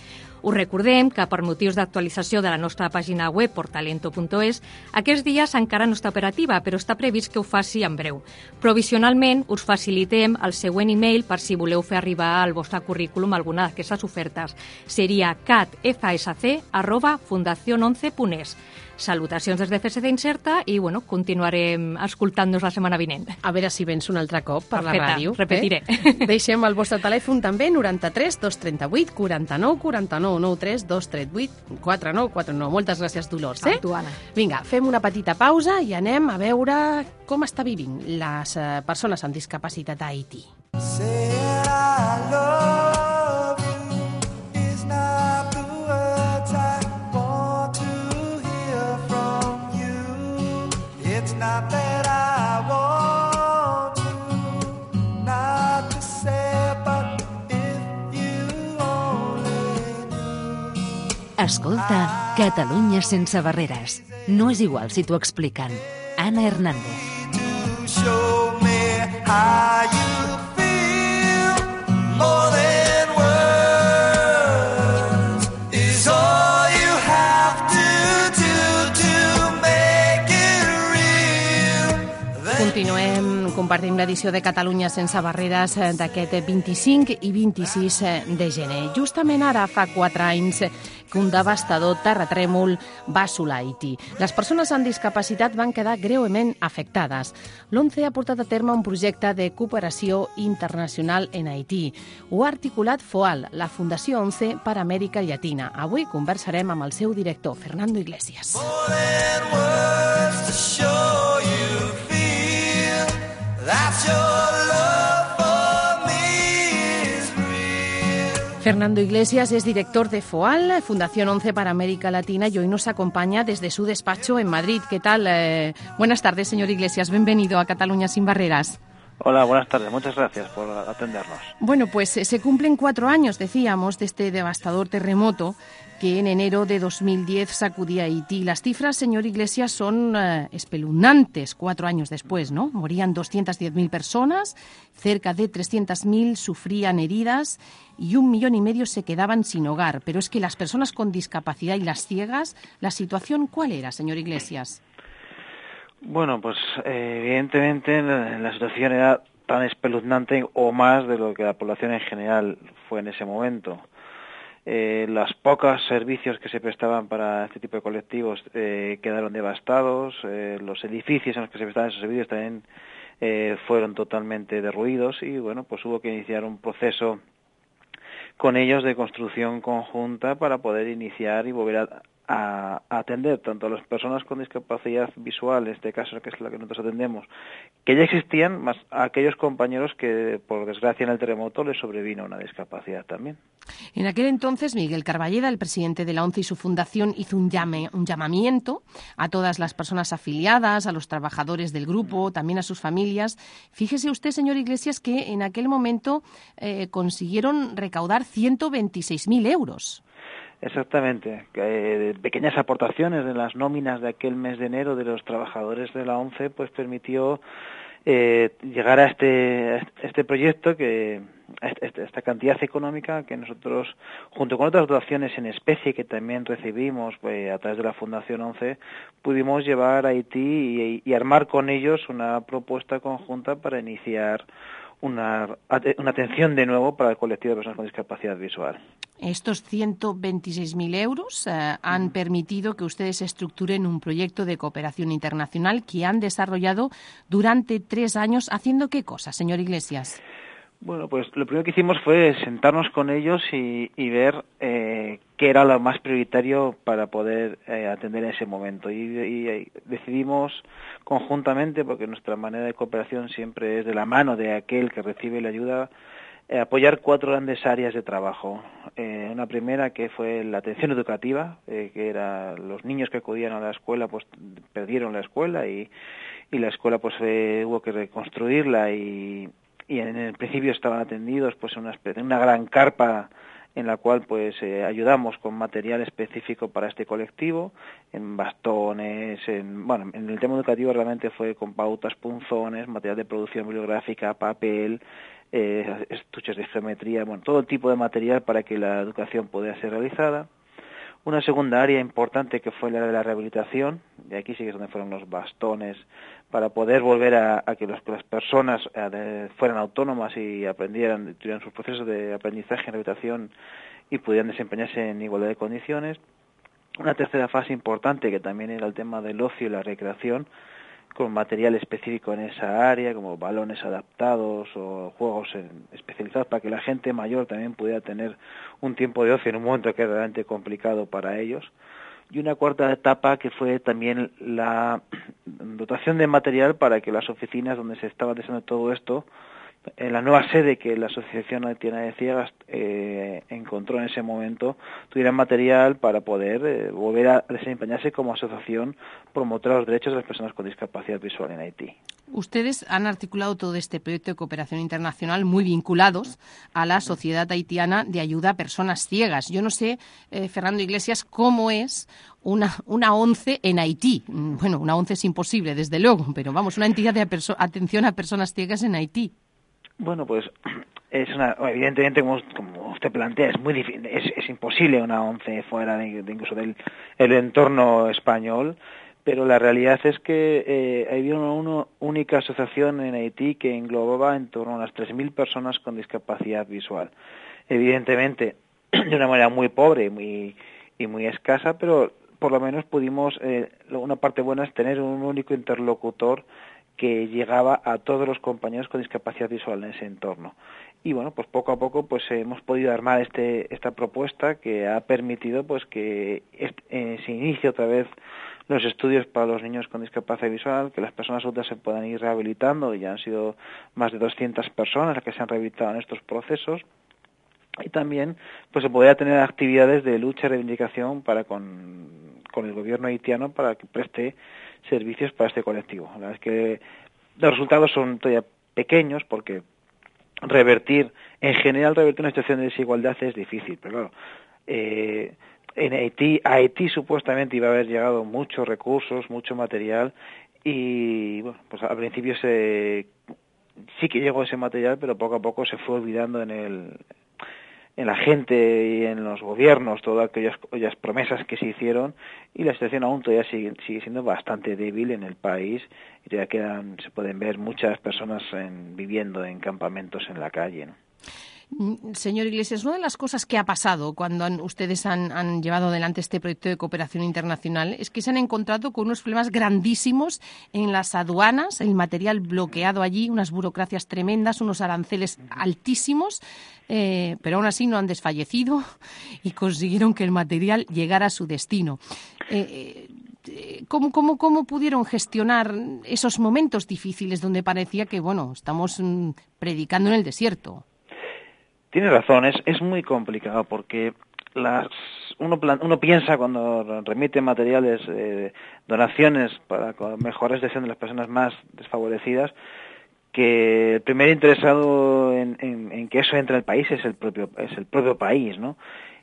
Us recordem que per motius d'actualització de la nostra pàgina web portalento.es aquests dies encara no està operativa, però està previst que ho faci en breu. Provisionalment us facilitem el següent e-mail per si voleu fer arribar al vostre currículum alguna d'aquestes ofertes. Seria catfsc.fundacion11.es. Salutacions des de FSC Incerta i bueno, continuarem escoltant-nos la setmana vinent. A veure si vens un altre cop per Perfecte, la ràdio. repetiré. Eh? Deixem el vostre telèfon també, 93 238 49 49 93 238 49 49. Moltes gràcies, Dolors. Eh? A tu, Anna. Vinga, fem una petita pausa i anem a veure com està vivint les eh, persones amb discapacitat a Haití. It's not that I want to, not to say, but if you only Escolta Catalunya sense barreres. No és igual si t'ho expliquen. Anna Hernández. to show me how you Compartint l'edició de Catalunya sense barreres eh, d'aquest 25 i 26 de gener. Justament ara fa quatre anys que un devastador terratrèmol va assolar Haití. Les persones amb discapacitat van quedar greument afectades. L'ONCE ha portat a terme un projecte de cooperació internacional en Haití. Ho ha articulat FOAL, la Fundació ONCE per Amèrica Llatina. Avui conversarem amb el seu director, Fernando Iglesias. words to show Fernando Iglesias es director de FOAL, Fundación 11 para América Latina, y hoy nos acompaña desde su despacho en Madrid. ¿Qué tal? Eh, buenas tardes, señor Iglesias. Bienvenido a Cataluña sin Barreras. Hola, buenas tardes. Muchas gracias por atendernos. Bueno, pues eh, se cumplen cuatro años, decíamos, de este devastador terremoto que en enero de 2010 sacudía Haití. Las cifras, señor Iglesias, son eh, espeluznantes cuatro años después, ¿no? Morían 210.000 personas, cerca de 300.000 sufrían heridas y un millón y medio se quedaban sin hogar. Pero es que las personas con discapacidad y las ciegas, ¿la situación cuál era, señor Iglesias? Bueno, pues eh, evidentemente la situación era tan espeluznante o más de lo que la población en general fue en ese momento. Eh, los pocos servicios que se prestaban para este tipo de colectivos eh, quedaron devastados, eh, los edificios en los que se prestaban esos servicios también eh, fueron totalmente derruidos y bueno, pues hubo que iniciar un proceso con ellos de construcción conjunta para poder iniciar y volver a, a, a atender tanto a las personas con discapacidad visual, en este caso que es la que nosotros atendemos, que ya existían, más a aquellos compañeros que por desgracia en el terremoto les sobrevino una discapacidad también. En aquel entonces, Miguel Carballeda, el presidente de la ONCE y su fundación, hizo un, llame, un llamamiento a todas las personas afiliadas, a los trabajadores del grupo, también a sus familias. Fíjese usted, señor Iglesias, que en aquel momento eh, consiguieron recaudar 126.000 euros. Exactamente. Eh, pequeñas aportaciones de las nóminas de aquel mes de enero de los trabajadores de la ONCE pues permitió eh, llegar a este, a este proyecto que a este- esta cantidad económica que nosotros junto con otras donaciones en especie que también recibimos pues, a través de la Fundación 11 pudimos llevar a Haití y armar con ellos una propuesta conjunta para iniciar una, una atención de nuevo para el colectivo de personas con discapacidad visual. Estos 126.000 euros eh, han permitido que ustedes estructuren un proyecto de cooperación internacional que han desarrollado durante tres años. ¿Haciendo qué cosa, señor Iglesias? Bueno, pues lo primero que hicimos fue sentarnos con ellos y, y ver eh, qué era lo más prioritario para poder eh, atender en ese momento. Y, y, decidimos conjuntamente, porque nuestra manera de cooperación siempre es de la mano de aquel que recibe la ayuda, eh, apoyar cuatro grandes áreas de trabajo. Eh, una primera que fue la atención educativa, eh, que era los niños que acudían a la escuela pues perdieron la escuela y, y la escuela pues hubo que reconstruirla y, y en el principio estaban atendidos pues en una, una gran carpa en la cual pues eh, ayudamos con material específico para este colectivo, en bastones, en bueno, en el tema educativo realmente fue con pautas, punzones, material de producción bibliográfica, papel, eh, estuches de geometría, bueno, todo tipo de material para que la educación pudiera ser realizada. Una segunda área importante que fue la de la rehabilitación, y aquí sí que es donde fueron los bastones, para poder volver a, que, las personas eh, fueran autónomas y aprendieran, tuvieran sus procesos de aprendizaje en rehabilitación y pudieran desempeñarse en igualdad de condiciones. Una tercera fase importante que también era el tema del ocio y la recreación, con material específico en esa área, como balones adaptados o juegos en- especializados para que la gente mayor también pudiera tener un tiempo de ocio en un momento que es realmente complicado para ellos. Y una cuarta etapa que fue también la dotación de material para que las oficinas donde se estaba desarrollando todo esto, la nueva sede que la Asociación Haitiana de Ciegas eh, encontró en ese momento, tuvieran material para poder eh, volver a desempeñarse como asociación promotora de los derechos de las personas con discapacidad visual en Haití. Ustedes han articulado todo este proyecto de cooperación internacional muy vinculados a la Sociedad Haitiana de Ayuda a Personas Ciegas. Yo no sé, eh, Fernando Iglesias, cómo es una, una ONCE en Haití. Mm, Bueno, una ONCE es imposible, desde luego, pero vamos, una entidad de atención a personas ciegas en Haití. Bueno, pues es una, evidentemente, como, usted plantea, es muy difícil, es, es imposible una once fuera de, incluso del el entorno español, pero la realidad es que eh, había una, una única asociación en Haití que englobaba en torno a unas 3.000 personas con discapacidad visual. Evidentemente, de una manera muy pobre y muy, y muy escasa, pero por lo menos pudimos, eh, una parte buena es tener un único interlocutor que llegaba a todos los compañeros con discapacidad visual en ese entorno. Y bueno, pues poco a poco pues hemos podido armar este, esta propuesta que ha permitido pues que eh, se inicie otra vez los estudios para los niños con discapacidad visual, que las personas adultas se puedan ir rehabilitando, y ya han sido más de 200 personas las que se han rehabilitado en estos procesos, y también pues se podría tener actividades de lucha y reivindicación para con, con el gobierno haitiano para que preste servicios para este colectivo. La verdad es que los resultados son todavía pequeños porque revertir, en general revertir una situación de desigualdad es difícil, pero claro, eh, en Haití, a Haití supuestamente iba a haber llegado muchos recursos, mucho material y bueno, pues al principio se sí que llegó ese material, pero poco a poco se fue olvidando en el en la gente y en los gobiernos todas aquellas, promesas que se hicieron y la situación aún todavía sigue, sigue siendo bastante débil en el país y todavía quedan, se pueden ver muchas personas en- viviendo en campamentos en la calle. ¿no? Mm, Señor Iglesias, una de las cosas que ha pasado cuando han- ustedes han, llevado adelante este proyecto de cooperación internacional es que se han encontrado con unos problemas grandísimos en las aduanas, el material bloqueado allí, unas burocracias tremendas, unos aranceles altísimos, eh, pero aún así no han desfallecido y consiguieron que el material llegara a su destino. Eh, eh, ¿Cómo, cómo, ¿Cómo pudieron gestionar esos momentos difíciles donde parecía que, bueno, estamos mm, predicando en el desierto? Tiene razón, es, es muy complicado porque las, uno, plan- uno piensa cuando remite materiales, eh, donaciones para mejorar la situación de las personas más desfavorecidas, que el primer interesado en, en- que eso entre al país es el propio es el propio país, ¿no?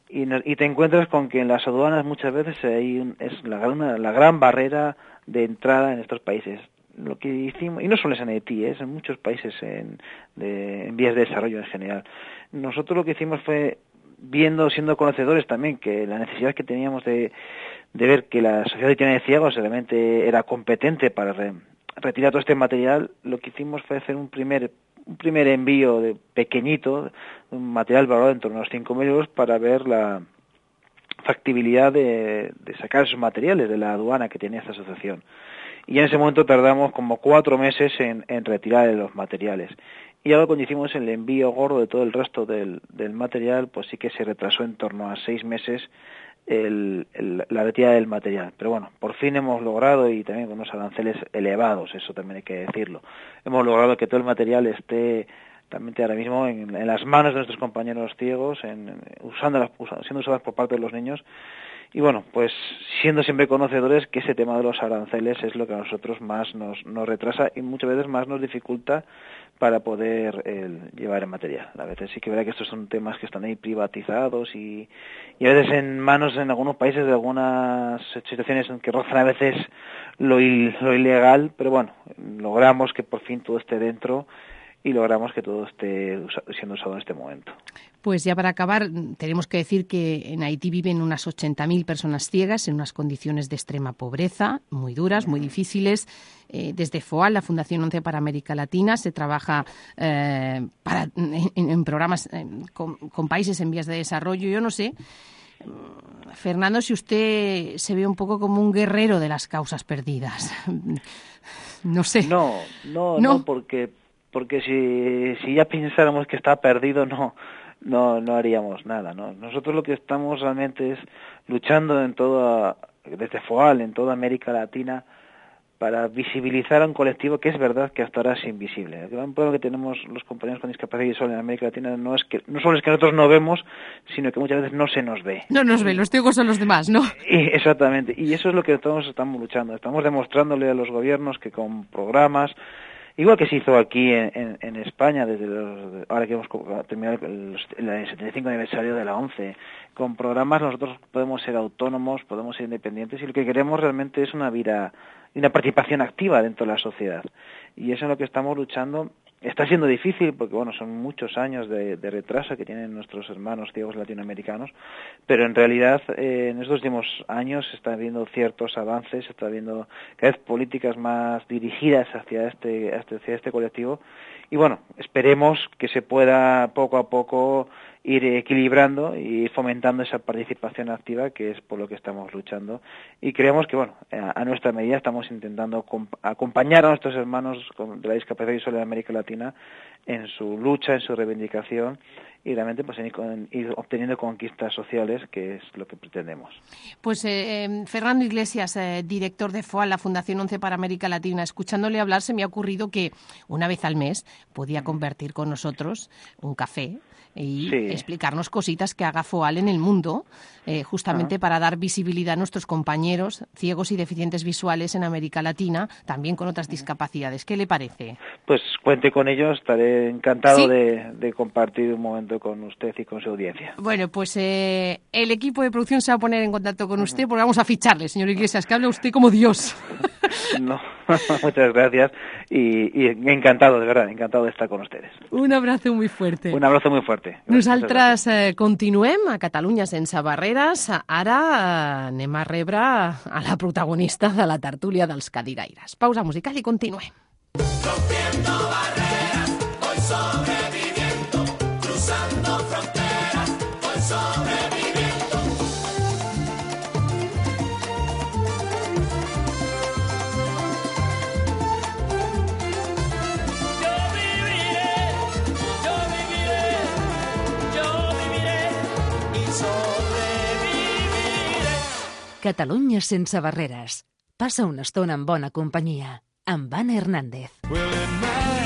Y, y te encuentras con que en las aduanas muchas veces hay un- es la gran, la gran barrera de entrada en estos países. Lo que hicimos, y no solo es en Haití, es en muchos países en, de- en vías de desarrollo en general. Nosotros lo que hicimos fue viendo, siendo conocedores también que la necesidad que teníamos de, de ver que la sociedad haitiana de ciegos realmente era competente para re- retirar todo este material, lo que hicimos fue hacer un primer un primer envío de pequeñito, un material valorado en torno a unos 5.000 euros para ver la factibilidad de, de sacar esos materiales de la aduana que tenía esta asociación. Y en ese momento tardamos como cuatro meses en, en retirar los materiales. Y ahora cuando hicimos el envío gordo de todo el resto del, material, pues sí que se retrasó en torno a seis meses el, la retirada del material. Pero bueno, por fin hemos logrado, y también con unos aranceles elevados, eso también hay que decirlo, hemos logrado que todo el material esté realmente ahora mismo en, las manos de nuestros compañeros ciegos, en, usando siendo usadas por parte de los niños. Y bueno, pues siendo siempre conocedores que ese tema de los aranceles es lo que a nosotros más nos, nos retrasa y muchas veces más nos dificulta para poder el, llevar el material. A veces sí que verá que estos son temas que están ahí privatizados y, y a veces en manos en algunos países de algunas situaciones en que rozan a veces lo, il- lo ilegal, pero bueno, logramos que por fin todo esté dentro y logramos que todo esté siendo usado en este momento. Pues ya para acabar, tenemos que decir que en Haití viven unas 80.000 personas ciegas en unas condiciones de extrema pobreza, muy duras, muy difíciles. Eh, desde FOAL, la Fundación 11 para América Latina, se trabaja eh, para, en, en programas eh, con, con países en vías de desarrollo. Yo no sé, mm, Fernando, si usted se ve un poco como un guerrero de las causas perdidas. No sé. No, no, No. no, porque porque si, si ya pensáramos que está perdido, no, no, no haríamos nada, ¿no? Nosotros lo que estamos realmente es luchando en toda, desde FOAL, en toda América Latina, para visibilizar a un colectivo que es verdad que hasta ahora es invisible. El gran problema que tenemos los compañeros con discapacidad visual en América Latina no es que no solo es que nosotros no vemos, sino que muchas veces no se nos ve. No nos ve, los ciegos son los demás, ¿no? Y- exactamente, y eso es lo que todos estamos luchando. Estamos demostrándole a los gobiernos que con programas, igual que se hizo aquí en, en- España, desde los- ahora que hemos terminado el, el 75 aniversario de la ONCE, con programas nosotros podemos ser autónomos, podemos ser independientes y lo que queremos realmente es una vida, una participación activa dentro de la sociedad. Y eso es lo que estamos luchando. Está siendo difícil porque, bueno, son muchos años de, de retraso que tienen nuestros hermanos ciegos latinoamericanos, pero en realidad eh, en estos últimos años se están viendo ciertos avances, se está viendo cada vez políticas más dirigidas hacia este, hacia este colectivo. Y bueno, esperemos que se pueda poco a poco ir equilibrando y fomentando esa participación activa que es por lo que estamos luchando y creemos que bueno a a nuestra medida estamos intentando com- acompañar a nuestros hermanos de la discapacidad visual de América Latina en su lucha, en su reivindicación y realmente pues en ir, obteniendo conquistas sociales que es lo que pretendemos. Pues eh, eh, Fernando Iglesias, eh, director de FOA, la Fundación 11 para América Latina, escuchándole hablar se me ha ocurrido que una vez al mes podía compartir con nosotros un café y Sí. explicarnos cositas que haga FOAL en el mundo, eh, justamente para dar visibilidad a nuestros compañeros ciegos y deficientes visuales en América Latina, también con otras discapacidades. ¿Qué le parece? Pues cuente con ello, estaré encantado ¿Sí? de, de compartir un momento con usted y con su audiencia. Bueno, pues eh, el equipo de producción se va a poner en contacto con usted porque vamos a ficharle, señor Iglesias, que habla usted como Dios. No, muchas gracias y, y encantado, de verdad, encantado de estar con ustedes. Un abrazo muy fuerte. Un abrazo muy fuerte. Nosaltres eh, continuem a Catalunya sense barreres. Ara eh, anem a rebre a la protagonista de la tertúlia dels cadiraires. Pausa musical i continuem. Voy Catalunya sense barreres. Passa una estona amb bona companyia. Amb Anna Hernández. Well,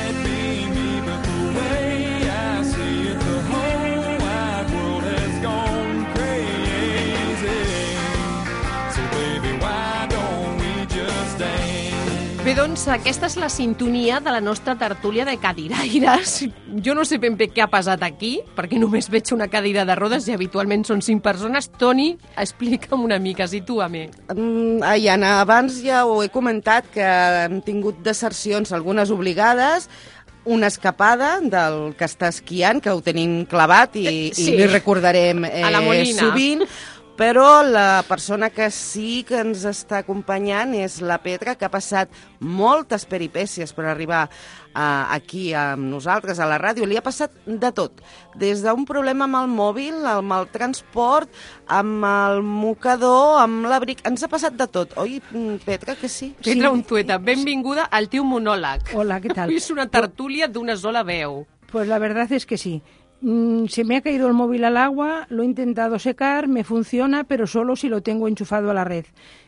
Bé, doncs, aquesta és la sintonia de la nostra tertúlia de cadiraires. Jo no sé ben bé què ha passat aquí, perquè només veig una cadira de rodes i habitualment són cinc persones. Toni, explica'm una mica, situa'm. Mm, ai, Anna, abans ja ho he comentat que hem tingut desercions, algunes obligades, una escapada del que està esquiant, que ho tenim clavat i, Sí. i li recordarem eh, A la Molina. sovint, però la persona que sí que ens està acompanyant és la Petra, que ha passat moltes peripècies per arribar uh, aquí amb nosaltres, a la ràdio. Li ha passat de tot, des d'un problema amb el mòbil, amb el transport, amb el mocador, amb l'abric... Ens ha passat de tot, oi, Petra, que sí? Petra Untueta, benvinguda al teu monòleg. Hola, ¿qué tal? És una tertúlia d'una sola veu. Pues la verdad es que sí. Mm, se me ha caído el móvil al agua, lo he intentado secar, me funciona, pero solo si lo tengo enchufado a la red.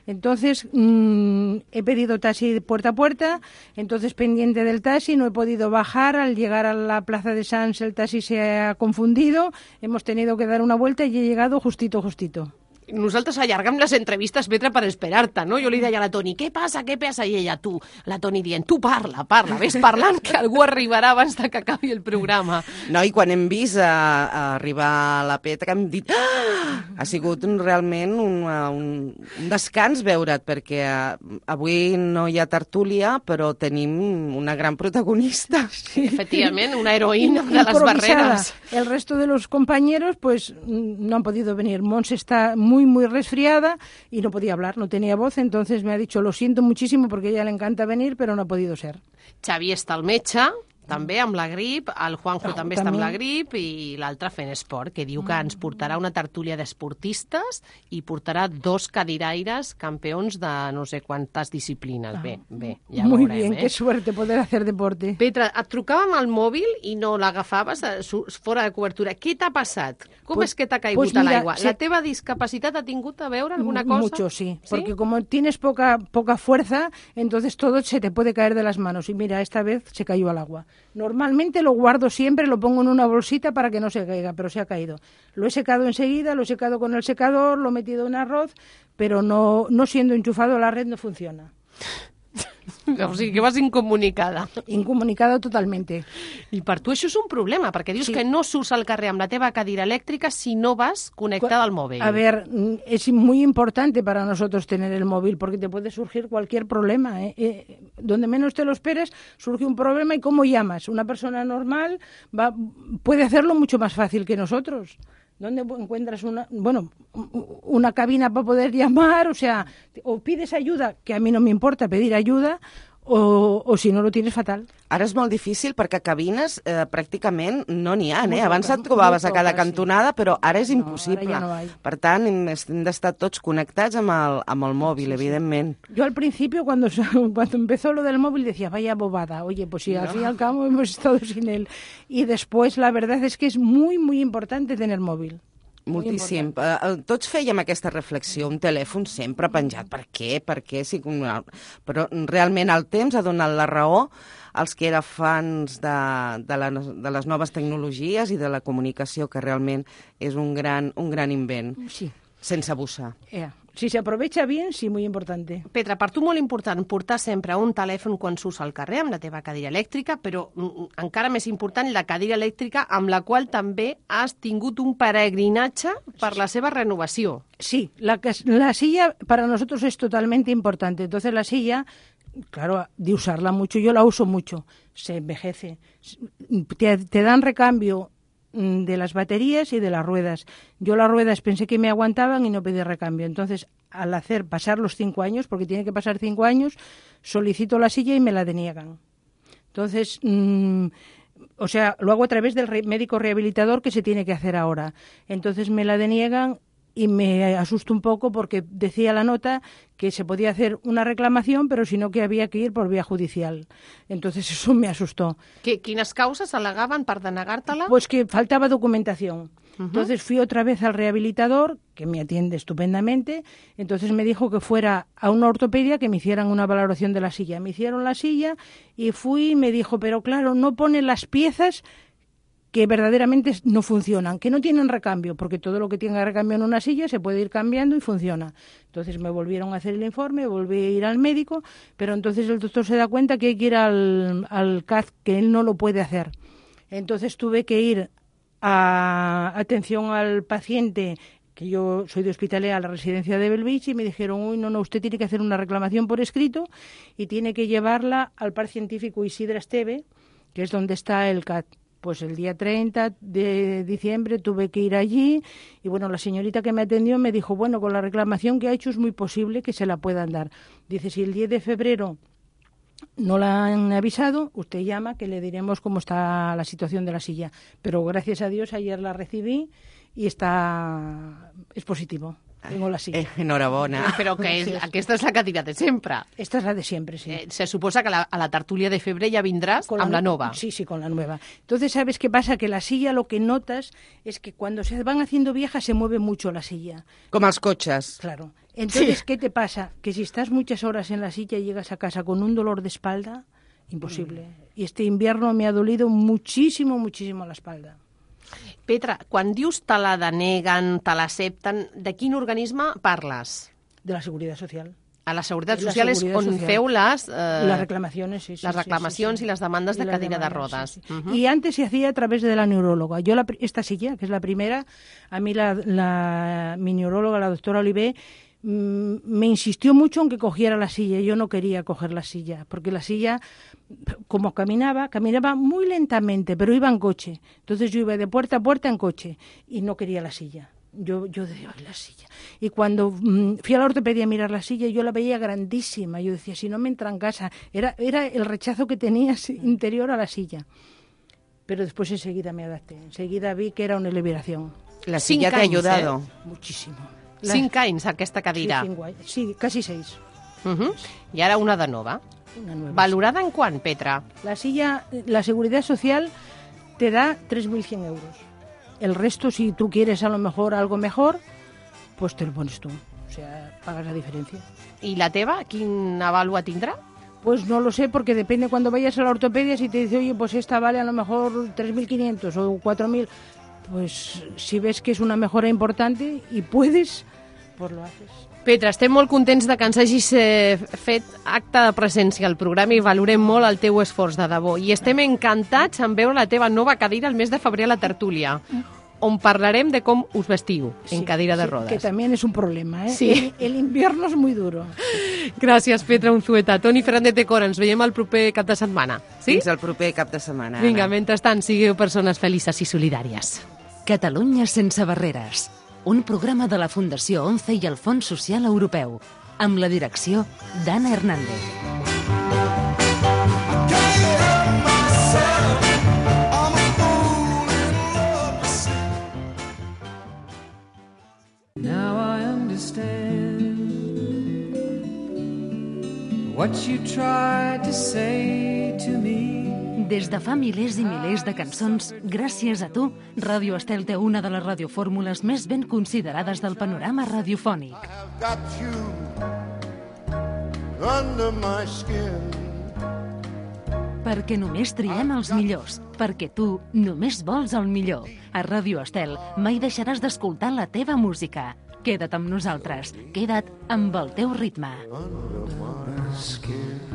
Entonces, mm, he pedido taxi puerta a puerta, entonces pendiente del taxi, no he podido bajar, al llegar a la plaza de Sans el taxi se ha confundido, hemos tenido que dar una vuelta y he llegado justito, justito. Nosaltres allargam les entrevistes, Petra, per esperar-te, no? Jo li deia a la Toni, què passa, què passa? I ella, tu, la Toni dient, tu parla, parla, ves parlant, que algú arribarà abans de que acabi el programa. No, i quan hem vist a, a arribar a la Petra hem dit ah! ha sigut un, realment un, un, un descans veure't, perquè eh, avui no hi ha tertúlia, però tenim una gran protagonista. Sí. Efectivament, una heroïna de les barreres. El resto de los compañeros, pues, no han podido venir. Mons está muy, muy resfriada y no podía hablar, no tenía voz, entonces me ha dicho, lo siento muchísimo porque a ella le encanta venir, pero no ha podido ser. Xavi està al metge, també amb la grip, el Juanjo Ah, també està amb també. la grip i l'altre fent esport, que diu que ens portarà una tertúlia d'esportistes i portarà dos cadiraires campions de no sé quantes disciplines. Bé, bé, ja muy veurem, bien, eh? qué suerte poder hacer deporte. Petra, et trucàvem al mòbil i no l'agafaves eh, fora de cobertura. Què t'ha passat? Com Pues- és que t'ha caigut pues a mira, l'aigua? se- La teva discapacitat ha tingut a veure alguna cosa? Mucho, sí, porque como tienes poca, poca fuerza, entonces todo se te puede caer de las manos. Y mira, esta vez se cayó al agua. Normalmente lo guardo siempre, lo pongo en una bolsita para que no se caiga, pero se ha caído. Lo he secado enseguida, lo he secado con el secador, lo he metido en arroz, pero no, no siendo enchufado la red no funciona. O sigui, que vas incomunicada. Incomunicada totalmente. I per tu això és un problema, perquè dius Sí. que no surts al carrer amb la teva cadira elèctrica si no vas connectada al mòbil. A ver, mm, es muy importante para nosotros tener el móvil porque te puede surgir cualquier problema. ¿eh? Eh, donde menos te lo esperes, surge un problema y ¿cómo llamas? Una persona normal va, puede hacerlo mucho más fácil que nosotros. ¿Dónde encuentras una, bueno, una cabina para poder llamar? O sea, o pides ayuda, que a mí no me importa pedir ayuda, o, o si no lo tienes fatal. Ara és molt difícil perquè cabines eh, pràcticament no n'hi ha, eh? Abans et trobaves a cada sí. cantonada, però ara és No, impossible. ara ja no. Per tant, hem, d'estar tots connectats amb el, amb el mòbil, evidentment. Yo al principio, cuando, cuando empezó lo del móvil, decía, vaya bobada. Oye, pues sí, al No. fin y al cabo hemos estado sin él. Y después, la verdad es que es muy, muy importante tener móvil. Moltíssim. Eh, tots fèiem aquesta reflexió, un telèfon sempre penjat. Per què? Per què? Sí, però realment el temps ha donat la raó als que eren fans de, de, la, de les noves tecnologies i de la comunicació, que realment és un gran, un gran invent, Sí. sense abusar. Ea. Si se aprovecha bien, sí, muy importante. Petra, per tu molt important portar sempre un telèfon quan surts al carrer amb la teva cadira elèctrica, però mm, encara més important la cadira elèctrica amb la qual també has tingut un peregrinatge per la seva renovació. Sí, la, la silla para nosotros es totalmente importante. Entonces la silla, claro, de usarla mucho, yo la uso mucho, se envejece. Te, te dan recambio mm, de las baterías y de las ruedas. Yo las ruedas pensé que me aguantaban y no pedí recambio. Entonces, al hacer pasar los cinco años, porque tiene que pasar cinco años, solicito la silla y me la deniegan. Entonces, mm, o sea, lo hago a través del médico rehabilitador que se tiene que hacer ahora. Entonces me la deniegan y me asusto un poco porque decía la nota que se podía hacer una reclamación, pero sino que había que ir por vía judicial. Entonces eso me asustó. Que, quines causes al·legaven per denegar-te-la? Pues que faltaba documentación. Entonces fui otra vez al rehabilitador, que me atiende estupendamente. Entonces me dijo que fuera a una ortopedia que me hicieran una valoración de la silla. Me hicieron la silla y fui y me dijo, pero claro, no pone las piezas que verdaderamente no funcionan, que no tienen recambio, porque todo lo que tenga recambio en una silla se puede ir cambiando y funciona. Entonces me volvieron a hacer el informe, volví a ir al médico, pero entonces el doctor se da cuenta que hay que ir al, al que él no lo puede hacer. Entonces tuve que ir a atención al paciente que yo soy de Hospitalet a la residencia de Belvich y me dijeron, uy, no, no, usted tiene que hacer una reclamación por escrito y tiene que llevarla al par científico Isidra Esteve, que es donde está el CAT. Pues el día 30 de diciembre tuve que ir allí y bueno, la señorita que me atendió me dijo, bueno, con la reclamación que ha hecho es muy posible que se la puedan dar. Dice, si el 10 de febrero no la han avisado, usted llama que le diremos cómo está la situación de la silla. Pero gracias a Dios ayer la recibí y está es positivo. Tengo la silla. Eh, enhorabona. Però que és, aquesta és la cadira de sempre. Esta es la de siempre, sí. Eh, se suposa que la, a la tertúlia de febre ja vindràs amb la nova. Sí, sí, con la nueva. Entonces, ¿sabes qué pasa? Que la silla lo que notas es que cuando se van haciendo viejas se mueve mucho la silla. Com els cotxes. Claro. Entonces, ¿qué te pasa? Que si estás muchas horas en la silla y llegas a casa con un dolor de espalda, imposible. Y este invierno me ha dolido muchísimo, muchísimo la espalda. Petra, quan dius te la deneguen, te l'accepten, de quin organisme parles? De la Seguridad Social. A la Seguretat De la Social és on Social. feu les... Eh, Las reclamaciones, sí, sí, les sí, reclamacions sí, sí. i les demandes Y de las cadira de demandas, rodes. sí, sí. Mhm. Y antes se hacía a través de la neuróloga. Yo la esta silla, que es la primera, a mí la, la- mi neuróloga, la doctora Olivé, mm, me insistió mucho en que cogiera la silla. Yo no quería coger la silla, porque la silla, como caminaba, caminaba muy lentamente, pero iba en coche. Entonces yo iba de puerta a puerta en coche y no quería la silla. Yo, yo decía, "Ay, la silla. Y cuando mm, fui a la ortopedia a mirar la silla, yo la veía grandísima. Yo decía, si no me entra en casa. Era, era el rechazo que tenía sí, interior a la silla. Pero después enseguida me adapté. Enseguida vi que era una liberación. La silla te ha ayudado. Muchísimo. Cinc anys, aquesta cadira. Sí, años. Sí, casi seis. Uh -huh. I ara una de nova. Una nueva. Valorada en quant, Petra? La silla, la seguridad social te da 3.100 euros. El resto, si tú quieres a lo mejor algo mejor, pues te lo pones tú. O sea, pagas la diferencia. I la teva, quina vàlua tindrà? Pues no lo sé, porque depende cuando vayas a la ortopedia, si te dice, oye, pues esta vale a lo mejor 3.500 o 4.000, pues si ves que es una mejora importante y puedes, pues lo haces. Petra, estem molt contents de que ens hagis eh, fet acte de presència al programa i valorem molt el teu esforç de debò. I estem encantats en veure la teva nova cadira el mes de febrer a la tertúlia, on parlarem de com us vestiu en cadira de Sí, rodes. Que también es un problema, ¿eh? Sí. El, el invierno es muy duro. Gràcies, Petra Unzueta. Toni Fernández de Cora, ens veiem el proper cap de setmana. Sí? Fins al proper cap de setmana. Vinga, mentrestant, sigueu persones felices i solidàries. Catalunya sense barreres. Un programa de la Fundació ONCE i el Fons Social Europeu. Amb la direcció d'Anna Hernández. Now I understand what you tried to say to me. Des de fa milers i milers de cançons, gràcies a tu, Ràdio Estel té una de les radiofórmules més ben considerades del panorama radiofònic. Perquè només triem els millors. Perquè tu només vols el millor. A Ràdio Estel mai deixaràs d'escoltar la teva música. Queda't amb nosaltres. Queda't amb el teu ritme. Under my skin.